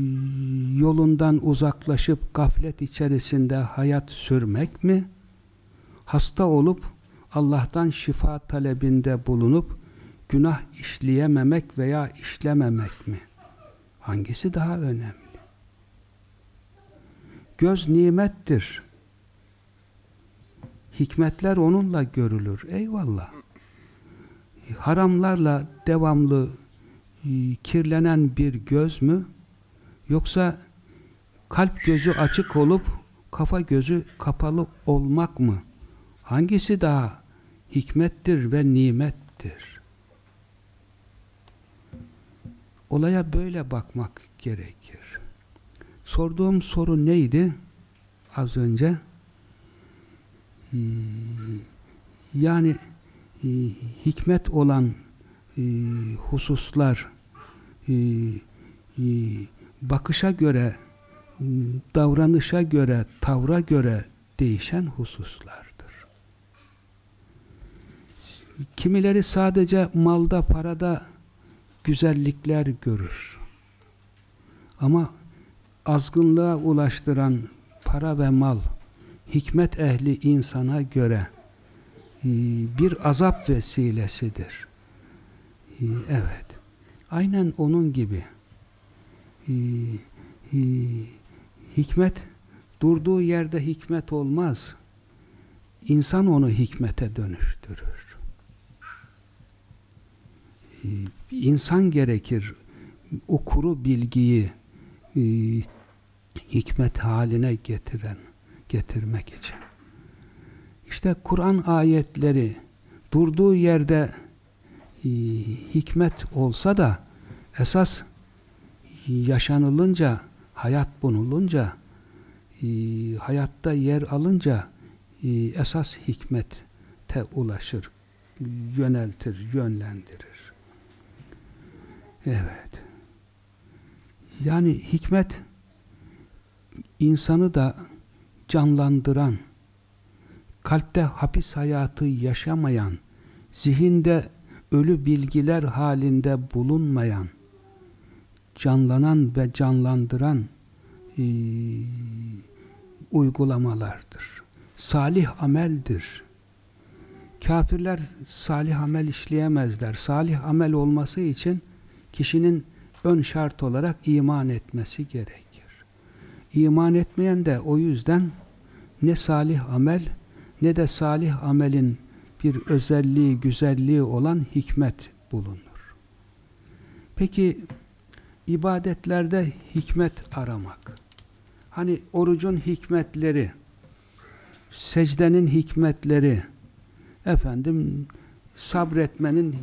yolundan uzaklaşıp gaflet içerisinde hayat sürmek mi? Hasta olup Allah'tan şifa talebinde bulunup günah işleyememek veya işlememek mi? Hangisi daha önemli? Göz nimettir. Hikmetler onunla görülür. Eyvallah. Haramlarla devamlı e, kirlenen bir göz mü? Yoksa kalp gözü açık olup kafa gözü kapalı olmak mı? Hangisi daha hikmettir ve nimettir? olaya böyle bakmak gerekir. Sorduğum soru neydi? Az önce ee, yani e, hikmet olan e, hususlar e, bakışa göre davranışa göre, tavra göre değişen hususlardır. Kimileri sadece malda, parada güzellikler görür. Ama azgınlığa ulaştıran para ve mal hikmet ehli insana göre e, bir azap vesilesidir. E, evet. Aynen onun gibi. E, hikmet durduğu yerde hikmet olmaz. İnsan onu hikmete dönüştürür. İnsan gerekir o kuru bilgiyi hikmet haline getiren getirmek için. İşte Kur'an ayetleri durduğu yerde e, hikmet olsa da esas yaşanılınca, hayat bunulunca, e, hayatta yer alınca e, esas hikmete ulaşır, yöneltir, yönlendirir. Evet. Yani hikmet insanı da canlandıran, kalpte hapis hayatı yaşamayan, zihinde ölü bilgiler halinde bulunmayan, canlanan ve canlandıran e, uygulamalardır. Salih ameldir. Kafirler salih amel işleyemezler. Salih amel olması için kişinin ön şart olarak iman etmesi gerek. İman etmeyen de o yüzden ne salih amel ne de salih amelin bir özelliği, güzelliği olan hikmet bulunur. Peki ibadetlerde hikmet aramak. Hani orucun hikmetleri, secdenin hikmetleri, efendim sabretmenin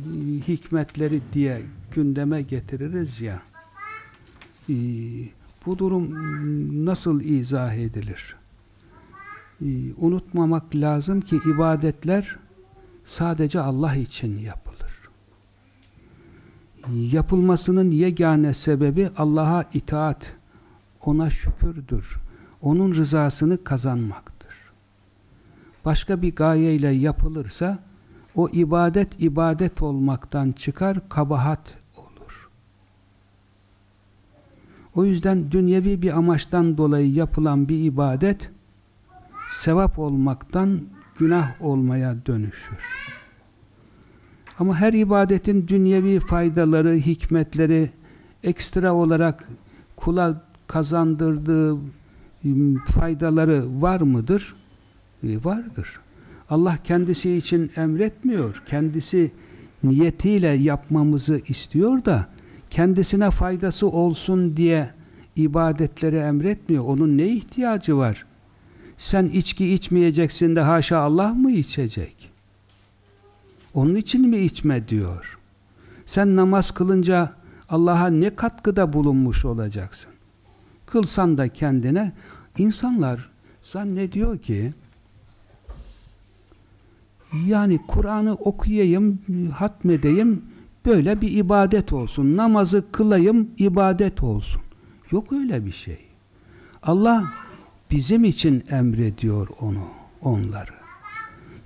hikmetleri diye gündeme getiririz ya. Ee, bu durum nasıl izah edilir? Ee, unutmamak lazım ki ibadetler sadece Allah için yapılır. Yapılmasının yegane sebebi Allah'a itaat, ona şükürdür. Onun rızasını kazanmaktır. Başka bir gayeyle yapılırsa o ibadet ibadet olmaktan çıkar, kabahat O yüzden dünyevi bir amaçtan dolayı yapılan bir ibadet sevap olmaktan günah olmaya dönüşür. Ama her ibadetin dünyevi faydaları, hikmetleri ekstra olarak kula kazandırdığı faydaları var mıdır? E, vardır. Allah kendisi için emretmiyor. Kendisi niyetiyle yapmamızı istiyor da kendisine faydası olsun diye ibadetleri emretmiyor. Onun ne ihtiyacı var? Sen içki içmeyeceksin de haşa Allah mı içecek? Onun için mi içme diyor? Sen namaz kılınca Allah'a ne katkıda bulunmuş olacaksın? Kılsan da kendine insanlar zannediyor ki yani Kur'an'ı okuyayım, hatmedeyim böyle bir ibadet olsun. Namazı kılayım, ibadet olsun. Yok öyle bir şey. Allah bizim için emrediyor onu, onları.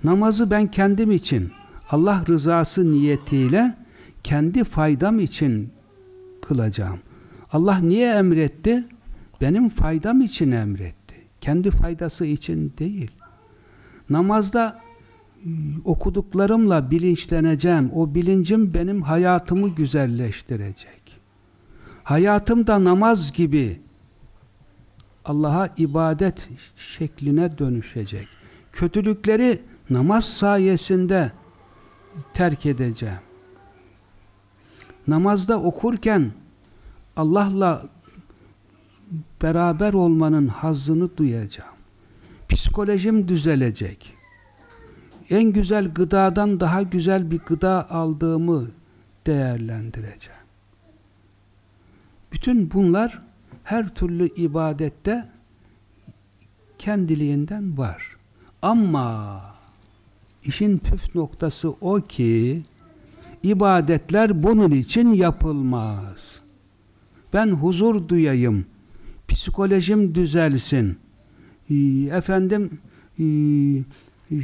Namazı ben kendim için, Allah rızası niyetiyle kendi faydam için kılacağım. Allah niye emretti? Benim faydam için emretti. Kendi faydası için değil. Namazda okuduklarımla bilinçleneceğim. O bilincim benim hayatımı güzelleştirecek. Hayatım da namaz gibi Allah'a ibadet şekline dönüşecek. Kötülükleri namaz sayesinde terk edeceğim. Namazda okurken Allah'la beraber olmanın hazzını duyacağım. Psikolojim düzelecek en güzel gıdadan daha güzel bir gıda aldığımı değerlendireceğim. Bütün bunlar her türlü ibadette kendiliğinden var. Ama işin püf noktası o ki ibadetler bunun için yapılmaz. Ben huzur duyayım, psikolojim düzelsin, ee, efendim ee,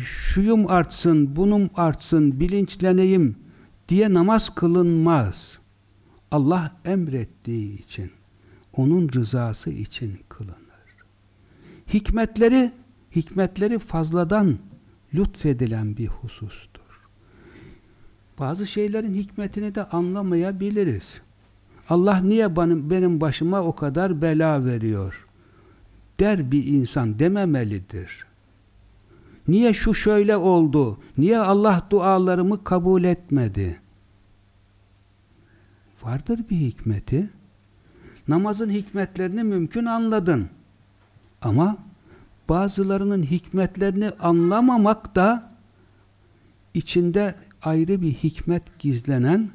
şuyum artsın, bunum artsın, bilinçleneyim diye namaz kılınmaz. Allah emrettiği için, onun rızası için kılınır. Hikmetleri, hikmetleri fazladan lütfedilen bir husustur. Bazı şeylerin hikmetini de anlamayabiliriz. Allah niye benim, benim başıma o kadar bela veriyor? Der bir insan dememelidir. Niye şu şöyle oldu? Niye Allah dualarımı kabul etmedi? Vardır bir hikmeti. Namazın hikmetlerini mümkün anladın. Ama bazılarının hikmetlerini anlamamak da içinde ayrı bir hikmet gizlenen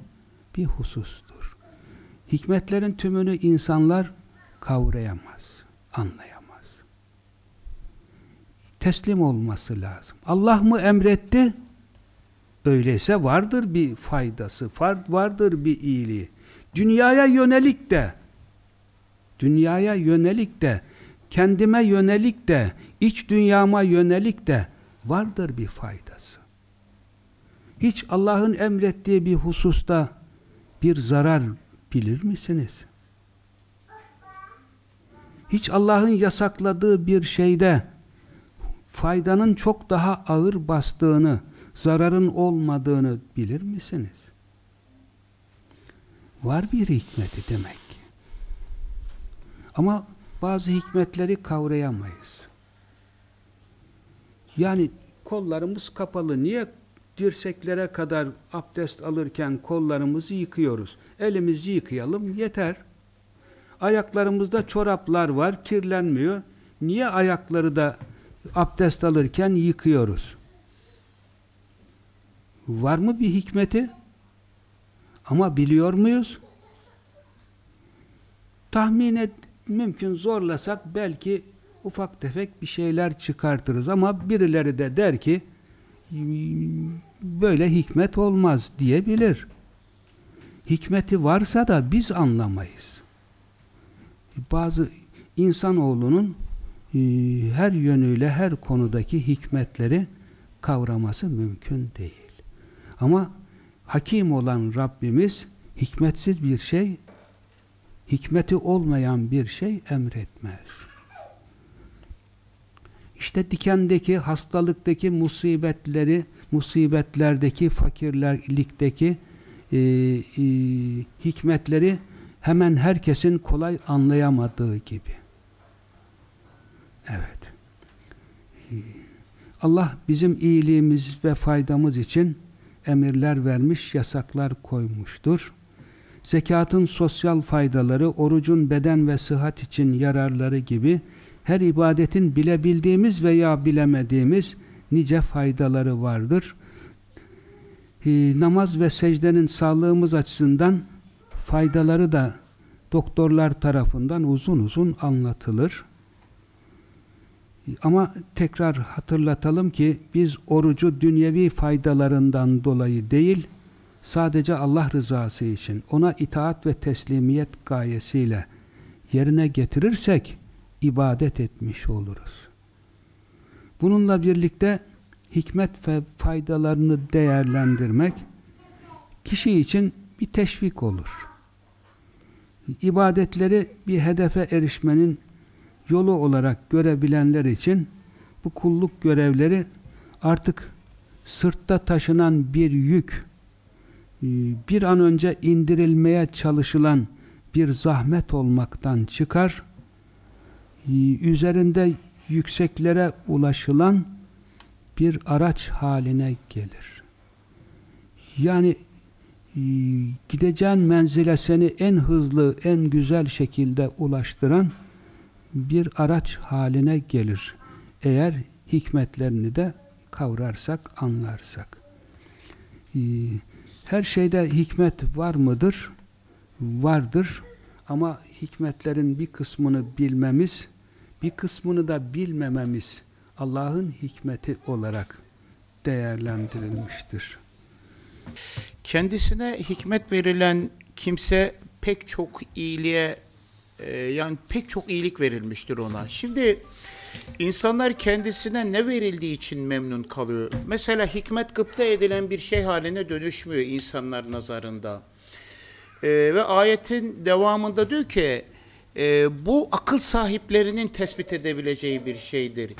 bir husustur. Hikmetlerin tümünü insanlar kavrayamaz, anlayamaz. Teslim olması lazım. Allah mı emretti? Öyleyse vardır bir faydası, vardır bir iyiliği. Dünyaya yönelik de, dünyaya yönelik de, kendime yönelik de, iç dünyama yönelik de vardır bir faydası. Hiç Allah'ın emrettiği bir hususta bir zarar bilir misiniz? Hiç Allah'ın yasakladığı bir şeyde faydanın çok daha ağır bastığını, zararın olmadığını bilir misiniz? Var bir hikmeti demek. Ama bazı hikmetleri kavrayamayız. Yani kollarımız kapalı. Niye dirseklere kadar abdest alırken kollarımızı yıkıyoruz? Elimizi yıkayalım yeter. Ayaklarımızda çoraplar var, kirlenmiyor. Niye ayakları da abdest alırken yıkıyoruz? Var mı bir hikmeti? Ama biliyor muyuz? Tahmin et, mümkün zorlasak belki ufak tefek bir şeyler çıkartırız ama birileri de der ki böyle hikmet olmaz diyebilir. Hikmeti varsa da biz anlamayız. Bazı insanoğlunun her yönüyle her konudaki hikmetleri kavraması mümkün değil. Ama hakim olan Rabbimiz hikmetsiz bir şey, hikmeti olmayan bir şey emretmez. İşte dikendeki, hastalıktaki musibetleri, musibetlerdeki, fakirlikteki e, e, hikmetleri hemen herkesin kolay anlayamadığı gibi. Evet. Allah bizim iyiliğimiz ve faydamız için emirler vermiş, yasaklar koymuştur. Zekatın sosyal faydaları, orucun beden ve sıhhat için yararları gibi her ibadetin bilebildiğimiz veya bilemediğimiz nice faydaları vardır. Ee, namaz ve secdenin sağlığımız açısından faydaları da doktorlar tarafından uzun uzun anlatılır. Ama tekrar hatırlatalım ki biz orucu dünyevi faydalarından dolayı değil, sadece Allah rızası için, ona itaat ve teslimiyet gayesiyle yerine getirirsek ibadet etmiş oluruz. Bununla birlikte hikmet ve faydalarını değerlendirmek kişi için bir teşvik olur. İbadetleri bir hedefe erişmenin yolu olarak görebilenler için bu kulluk görevleri artık sırtta taşınan bir yük, e, bir an önce indirilmeye çalışılan bir zahmet olmaktan çıkar, e, üzerinde yükseklere ulaşılan bir araç haline gelir. Yani e, gideceğin menzile seni en hızlı, en güzel şekilde ulaştıran bir araç haline gelir. Eğer hikmetlerini de kavrarsak, anlarsak. Ee, her şeyde hikmet var mıdır? Vardır. Ama hikmetlerin bir kısmını bilmemiz, bir kısmını da bilmememiz Allah'ın hikmeti olarak değerlendirilmiştir. Kendisine hikmet verilen kimse pek çok iyiliğe e, yani pek çok iyilik verilmiştir ona. Şimdi insanlar kendisine ne verildiği için memnun kalıyor. Mesela hikmet gıpta edilen bir şey haline dönüşmüyor insanlar nazarında. E, ve ayetin devamında diyor ki e, bu akıl sahiplerinin tespit edebileceği bir şeydir.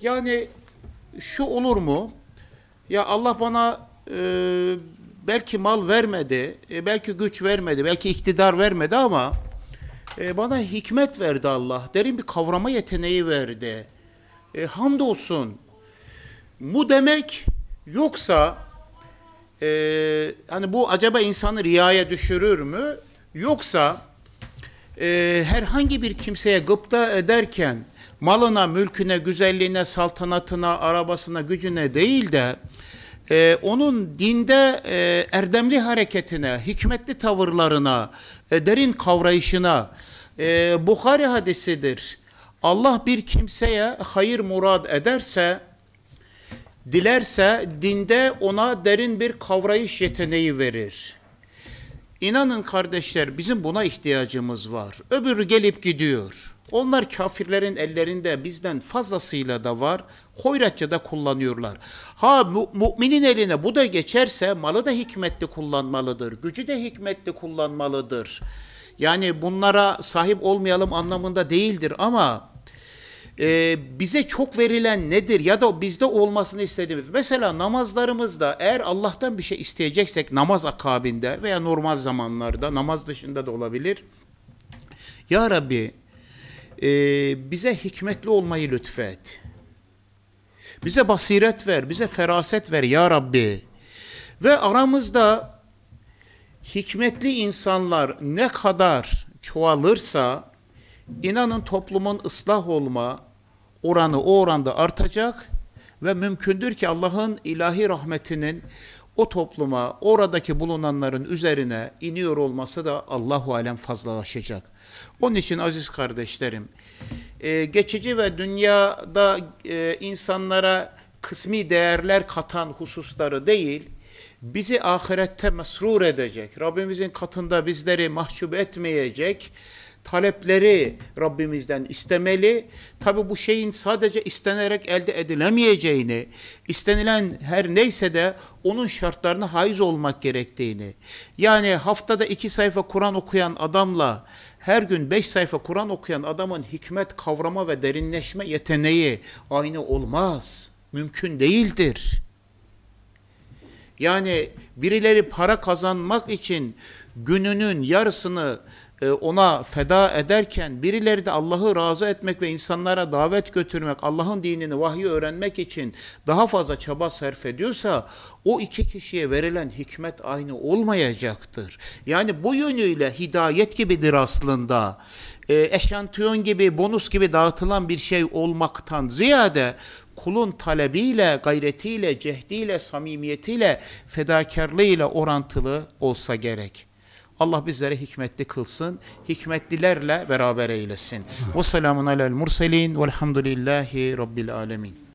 Yani şu olur mu? Ya Allah bana e, belki mal vermedi, e, belki güç vermedi, belki iktidar vermedi ama e, bana hikmet verdi Allah. Derin bir kavrama yeteneği verdi. E, hamdolsun. Bu demek yoksa e, hani bu acaba insanı riyaya düşürür mü? Yoksa e, herhangi bir kimseye gıpta ederken malına, mülküne, güzelliğine, saltanatına, arabasına, gücüne değil de e, onun dinde e, erdemli hareketine, hikmetli tavırlarına, e, derin kavrayışına, e, Bukhari hadisidir. Allah bir kimseye hayır murad ederse, dilerse dinde ona derin bir kavrayış yeteneği verir. İnanın kardeşler bizim buna ihtiyacımız var. Öbürü gelip gidiyor. Onlar kafirlerin ellerinde bizden fazlasıyla da var. Hoyratça da kullanıyorlar. Ha mu müminin eline bu da geçerse malı da hikmetli kullanmalıdır. Gücü de hikmetli kullanmalıdır. Yani bunlara sahip olmayalım anlamında değildir ama e, bize çok verilen nedir ya da bizde olmasını istediğimiz. Mesela namazlarımızda eğer Allah'tan bir şey isteyeceksek namaz akabinde veya normal zamanlarda namaz dışında da olabilir. Ya Rabbi e, bize hikmetli olmayı lütfet. Bize basiret ver, bize feraset ver ya Rabbi. Ve aramızda hikmetli insanlar ne kadar çoğalırsa inanın toplumun ıslah olma oranı o oranda artacak ve mümkündür ki Allah'ın ilahi rahmetinin o topluma, oradaki bulunanların üzerine iniyor olması da Allahu alem fazlalaşacak. Onun için aziz kardeşlerim, e, geçici ve dünyada e, insanlara kısmi değerler katan hususları değil, bizi ahirette mesrur edecek, Rabbimizin katında bizleri mahcup etmeyecek, talepleri Rabbimizden istemeli. Tabi bu şeyin sadece istenerek elde edilemeyeceğini, istenilen her neyse de onun şartlarına haiz olmak gerektiğini. Yani haftada iki sayfa Kur'an okuyan adamla her gün beş sayfa Kur'an okuyan adamın hikmet kavrama ve derinleşme yeteneği aynı olmaz. Mümkün değildir. Yani birileri para kazanmak için gününün yarısını ona feda ederken birileri de Allah'ı razı etmek ve insanlara davet götürmek, Allah'ın dinini, vahyi öğrenmek için daha fazla çaba sarf ediyorsa o iki kişiye verilen hikmet aynı olmayacaktır. Yani bu yönüyle hidayet gibidir aslında. E, eşantiyon gibi, bonus gibi dağıtılan bir şey olmaktan ziyade kulun talebiyle, gayretiyle, cehdiyle, samimiyetiyle, fedakarlığıyla orantılı olsa gerek. Allah bizlere hikmetli kılsın, hikmetlilerle beraber eylesin. Ve selamun alel murselin velhamdülillahi rabbil alemin.